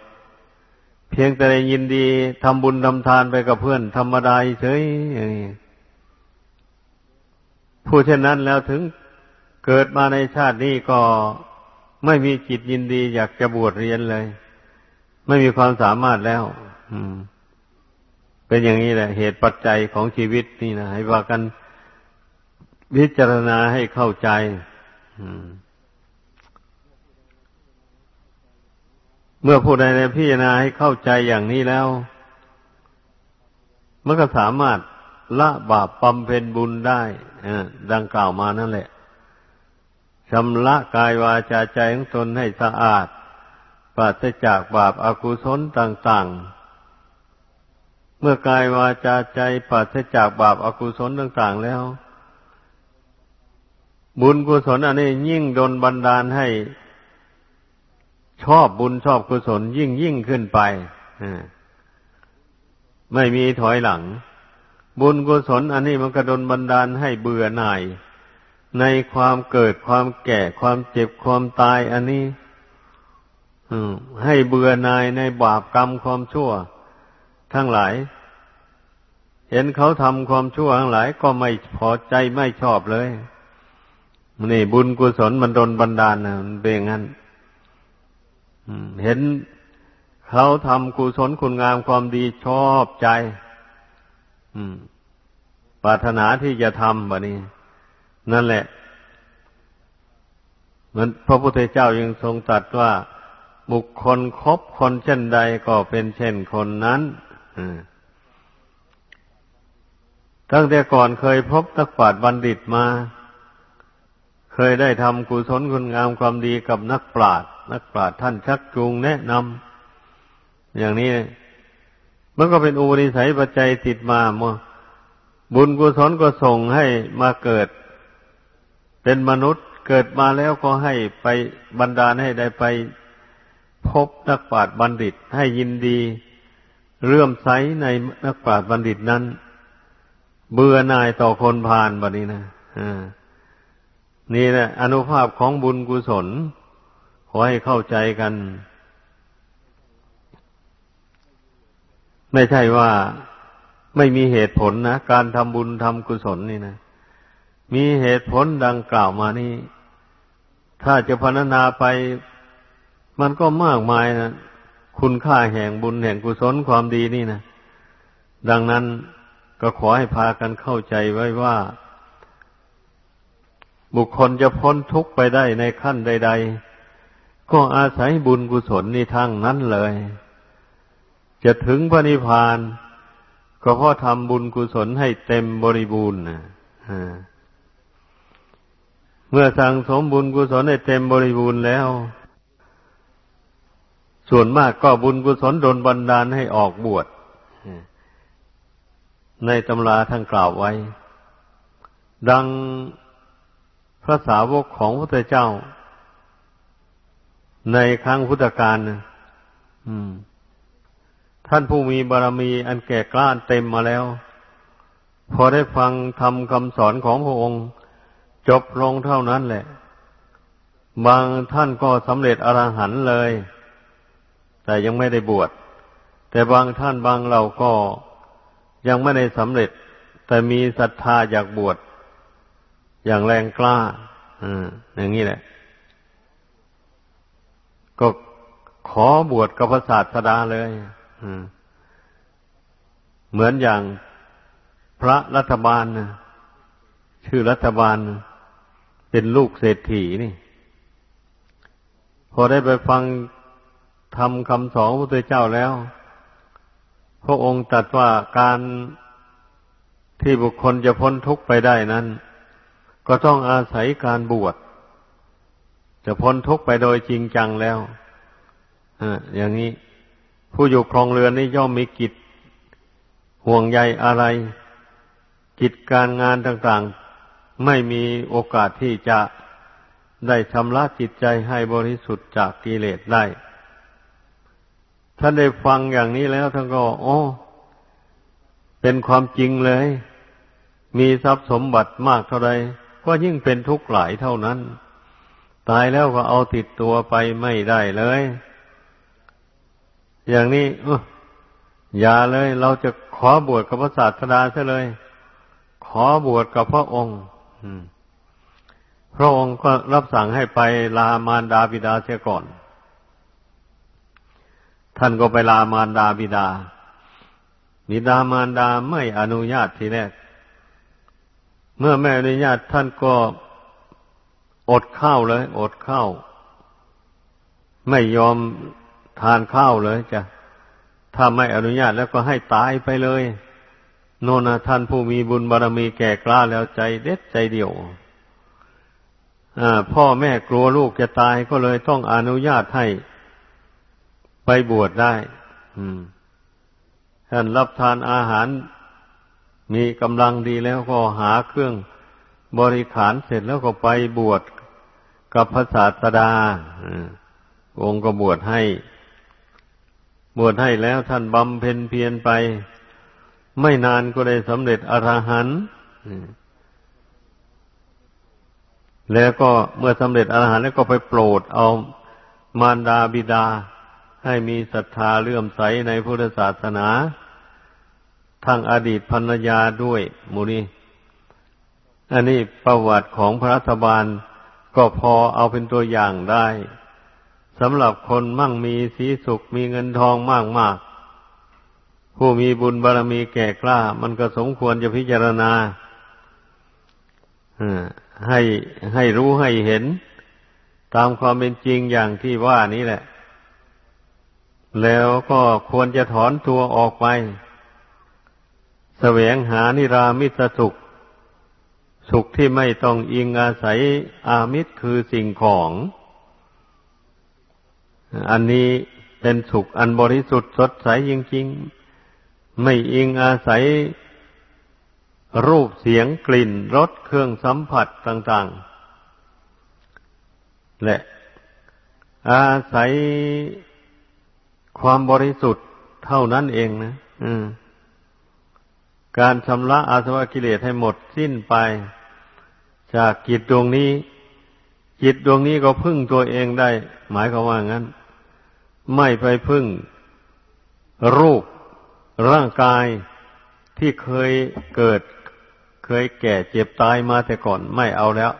เพียงแต่ได้ยินดีทำบุญทำทานไปกับเพื่อนธรรมดาเฉยอย่างนี้ผู้เช่นนั้นแล้วถึงเกิดมาในชาตินี้ก็ไม่มีจิตยินดีอยากจะบวชเรียนเลย ไม่มีความสามารถแล้วอืมเป็นอย่างนี้แหละ เหตุปัจจัยของชีวิตนี่นะให้ว่ากัน พิจารณาให้เข้าใจเมื่อผู้ใดในพิจารณาให้เข้าใจอย่างนี้แล้วมันก็สามารถละบาปบำเพ็ญบุญได้ดังกล่าวมานั่นแหละชำระกายวาจาใจของตนให้สะอาดปราศจากบาปอากุศลต่าง ๆ เมื่อกายวาจาใจปราศจากบาปอากุศลต่าง ๆ แล้ว บุญกุศลอันนี้ยิ่งดนบันดาลให้ชอบบุญชอบกุศลยิ่งยิ่งขึ้นไปไม่มีถอยหลัง บุญกุศลอันนี้มันกระดนบันดาลให้เบื่อหน่าย ในความเกิดความแก่ความเจ็บความตายอันนี้ให้เบื่อหน่ายในบาปกรรมความชั่ว ทั้งหลาย เห็นเขาทำความชั่วทั้งหลายก็ไม่พอใจไม่ชอบเลย นี่บุญกุศลมันดนบันดาลนะมันเป็นงั้นเห็นเขาทำกุศลคุณงามความดีชอบใจปรารถนาที่จะทำแบบนี้ นั่นแหละ มันพระพุทธเจ้ายังทรงตรัสว่า บุคคลคบคนเช่นใดก็เป็นเช่นคนนั้นตั้งแต่ก่อนเคยพบนักปราชญ์บัณฑิตมา เคยได้ทำกุศลคุณงามความดีกับนักปราชญ์นักปราชญ์ท่านชักจูงแนะนำอย่างนี้มันก็เป็นอุปนิสัยปัจจัยติดมาเมื่อบุญกุศลก็ส่งให้มาเกิด เป็นมนุษย์เกิดมาแล้วก็ให้ไปบรรดาให้ได้ไปพบนักปราชญ์บัณฑิตให้ยินดี เรื่มใสในนักปราชญ์บัณฑิตนั้น เบื่อหน่ายต่อคนพาลบัดนี้นะอ่า นี่แหละอนุภาพของบุญกุศล ขอให้เข้าใจกัน ไม่ใช่ว่าไม่มีเหตุผลนะ การทำบุญทำกุศลนี่นะ มีเหตุผลดังกล่าวมานี่ ถ้าจะพรรณนาไป มันก็มากมายนะคุณค่าแห่งบุญแห่งกุศลความดีนี่นะ ดังนั้นก็ขอให้พากันเข้าใจไว้ว่า บุคคลจะพ้นทุกข์ไปได้ในขั้นใด ๆ ก็อาศัยบุญกุศลนี่ทั้งนั้นเลย จะถึงพระนิพพาน ก็เพราะทำบุญกุศลให้เต็มบริบูรณ์นะเมื่อสั่งสมบุญกุศลให้เต็มบริบูรณ์แล้ว ส่วนมากก็บุญกุศลโดนบันดาลให้ออกบวชในตำราท่านกล่าวไว้ ดัง ระสาวกของพระเจ้า ในครั้งพุทธกาลท่านผู้มีบารมีอันแก่กล้าเต็มมาแล้ว พอได้ฟังทำคำสอนของพระองค์ จบลงเท่านั้นแหละ บางท่านก็สำเร็จอรหันต์เลย แต่ยังไม่ได้บวช แต่บางท่านบางเราก็ยังไม่ได้สำเร็จ แต่มีศรัทธาอยากบวช อย่างแรงกล้าออย่างนี้แหละ ก็ขอบวชกับพระศาสดาเลยเหมือนอย่างพระรัฐบาลนะชื่อรัฐบาลนะเป็นลูกเศรษฐีนี่ พอได้ไปฟังทำคำสอนพระพุทธเจ้าแล้ว พระองค์ตรัสว่าการที่บุคคลจะพ้นทุกข์ไปได้นั้น ก็ต้องอาศัยการบวชจะพ้นทุกข์ไปโดยจริงจังแล้วออย่างนี้ผู้อยู่ครองเรือนนี่ย่อมมีกิจห่วงใยอะไร กิจการงานต่างๆ ไม่มีโอกาสที่จะได้ชำระจิตใจให้บริสุทธิ์จากกิเลสได้ท่านได้ฟังอย่างนี้แล้วท่านก็โอ้เป็นความจริงเลย มีทรัพย์สมบัติมากเท่าใด ก็ยิ่งเป็นทุกข์หลายเท่านั้น ตายแล้วก็เอาติดตัวไปไม่ได้เลย อย่างนี้อย่าเลย เราจะขอบวชกับพระศาสดาซะเลย ขอบวชกับพระองค์พระองค์ก็รับสั่งให้ไปลามารดาบิดาเสียก่อน ท่านก็ไปลามารดาบิดา บิดามารดาไม่อนุญาตทีแรก เมื่อไม่อนุญาตท่านก็อดข้าวเลย อดข้าว ไม่ยอมทานข้าวเลยจ้ะถ้าไม่อนุญาตแล้วก็ให้ตายไปเลย โน่นท่านผู้มีบุญบารรมีแก่กล้าแล้วใจเด็ดใจเดียวพ่อแม่กลัวลูกจะตายก็เลยต้องอนุญาตให้ไปบวชได้ท่านรับทานอาหาร มีกำลังดีแล้วก็หาเครื่องบริขารเสร็จแล้วก็ไปบวชกับพระศาสดาองค์ก็บวชให้ บวชให้แล้วท่านบำเพ็ญเพียรไป ไม่นานก็ได้สำเร็จอรหันต์แล้วก็เมื่อสำเร็จอรหันต์แล้วก็ไปโปรดเอามารดาบิดา ให้มีศรัทธาเลื่อมใสในพุทธศาสนา ทั้งอดีตภรรยาด้วยมูนีอันนี้ประวัติของพระรัฐบาลก็พอเอาเป็นตัวอย่างได้สำหรับคนมั่งมีสีสุขมีเงินทองมากมากผู้มีบุญบารรมีแก่กล้า มันก็สมควรจะพิจารณาให้ให้รู้ให้เห็น ตามความเป็นจริงอย่างที่ว่านี้แหละ แล้วก็ควรจะถอนตัวออกไป แสวงหานิรามิตสุข สุขที่ไม่ต้องอิงอาศัยอามิตรคือสิ่งของ อันนี้เป็นสุขอันบริสุทธิ์สดใสจริงๆ ไม่อิงอาศัยรูปเสียงกลิ่นรสเครื่องสัมผัสต่าง ๆ และอาศัยความบริสุทธิ์เท่านั้นเองนะ อืม การชำระอาสวะกิเลสให้หมดสิ้นไป จากจิตดวงนี้ จิตดวงนี้ก็พึ่งตัวเองได้ หมายความว่างั้น ไม่ไปพึ่ง รูปร่างกายที่เคยเกิด เคยแก่เจ็บตายมาแต่ก่อนไม่เอาแล้ว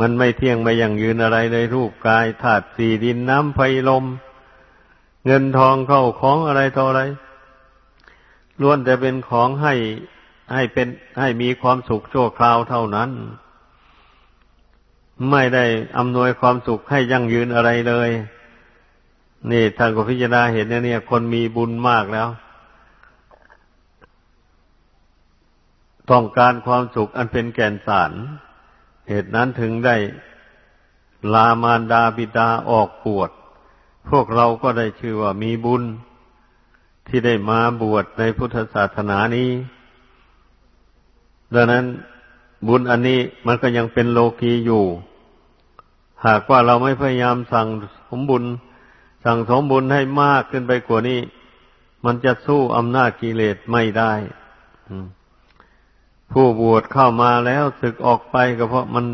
มันไม่เที่ยงไม่ยั่งยืนอะไรเลยรูปกายธาตุสี่ดินน้ำไฟลม เงินทองเข้าของอะไรต่ออะไร ล้วนแต่เป็นของให้ให้เป็นให้มีความสุขชั่วคราวเท่านั้น ไม่ได้อำนวยความสุขให้ยั่งยืนอะไรเลย นี่ท่านก็พิจารณาเห็นเนี่ย คนมีบุญมากแล้ว ต้องการความสุขอันเป็นแก่นสาร เหตุนั้นถึงได้ลามารดาบิดาออกปวด พวกเราก็ได้ชื่อว่ามีบุญ ที่ได้มาบวชในพุทธศาสนานี้ ดังนั้นบุญอันนี้มันก็ยังเป็นโลกีอยู่ หากว่าเราไม่พยายามสั่งสมบุญ สั่งสมบุญให้มากขึ้นไปกว่านี้ มันจะสู้อำนาจกิเลสไม่ได้ผู้บวชเข้ามาแล้วศึกออกไปก็เพราะมัน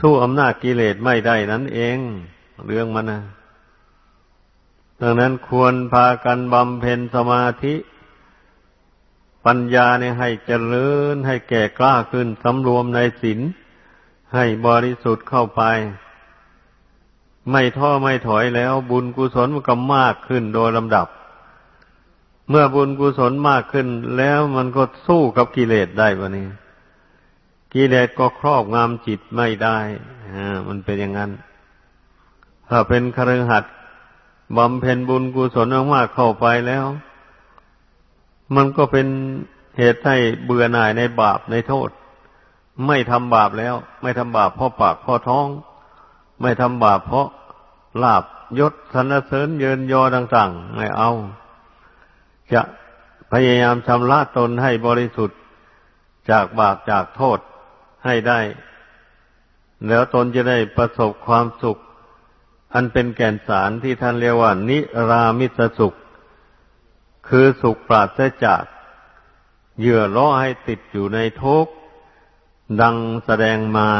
สู้อำนาจกิเลสไม่ได้นั่นเอง เรื่องมันนะ ดังนั้นควรพากันบำเพ็ญสมาธิ ปัญญาเนี่ยให้เจริญให้แก่กล้าขึ้นสำรวมในศีลให้บริสุทธิ์เข้าไป ไม่ท้อไม่ถอยแล้ว บุญกุศลมันก็มากขึ้นโดยลำดับ เมื่อบุญกุศลมากขึ้น แล้วมันก็สู้กับกิเลสได้ปะนี่กิเลสก็ครอบงำจิตไม่ได้อ่ามันเป็นอย่างนั้น ถ้าเป็นคฤหัส บำเพ็ญบุญกุศลมากเข้าไปแล้ว มันก็เป็นเหตุให้เบื่อหน่ายในบาปในโทษ ไม่ทำบาปแล้ว ไม่ทำบาปเพราะปากเพราะท้อง ไม่ทำบาปเพราะลาบยศสรรเสริญเยินยอต่างๆ ไม่เอา จะพยายามชำระตนให้บริสุทธิ์จากบาปจากโทษให้ได้ แล้วตนจะได้ประสบความสุข อันเป็นแก่นสารที่ท่านเรียกว่า นิรามิตสุข คือสุขปราศจากเหยื่อล่อให้ติดอยู่ในทุกข์ดังแสดงมา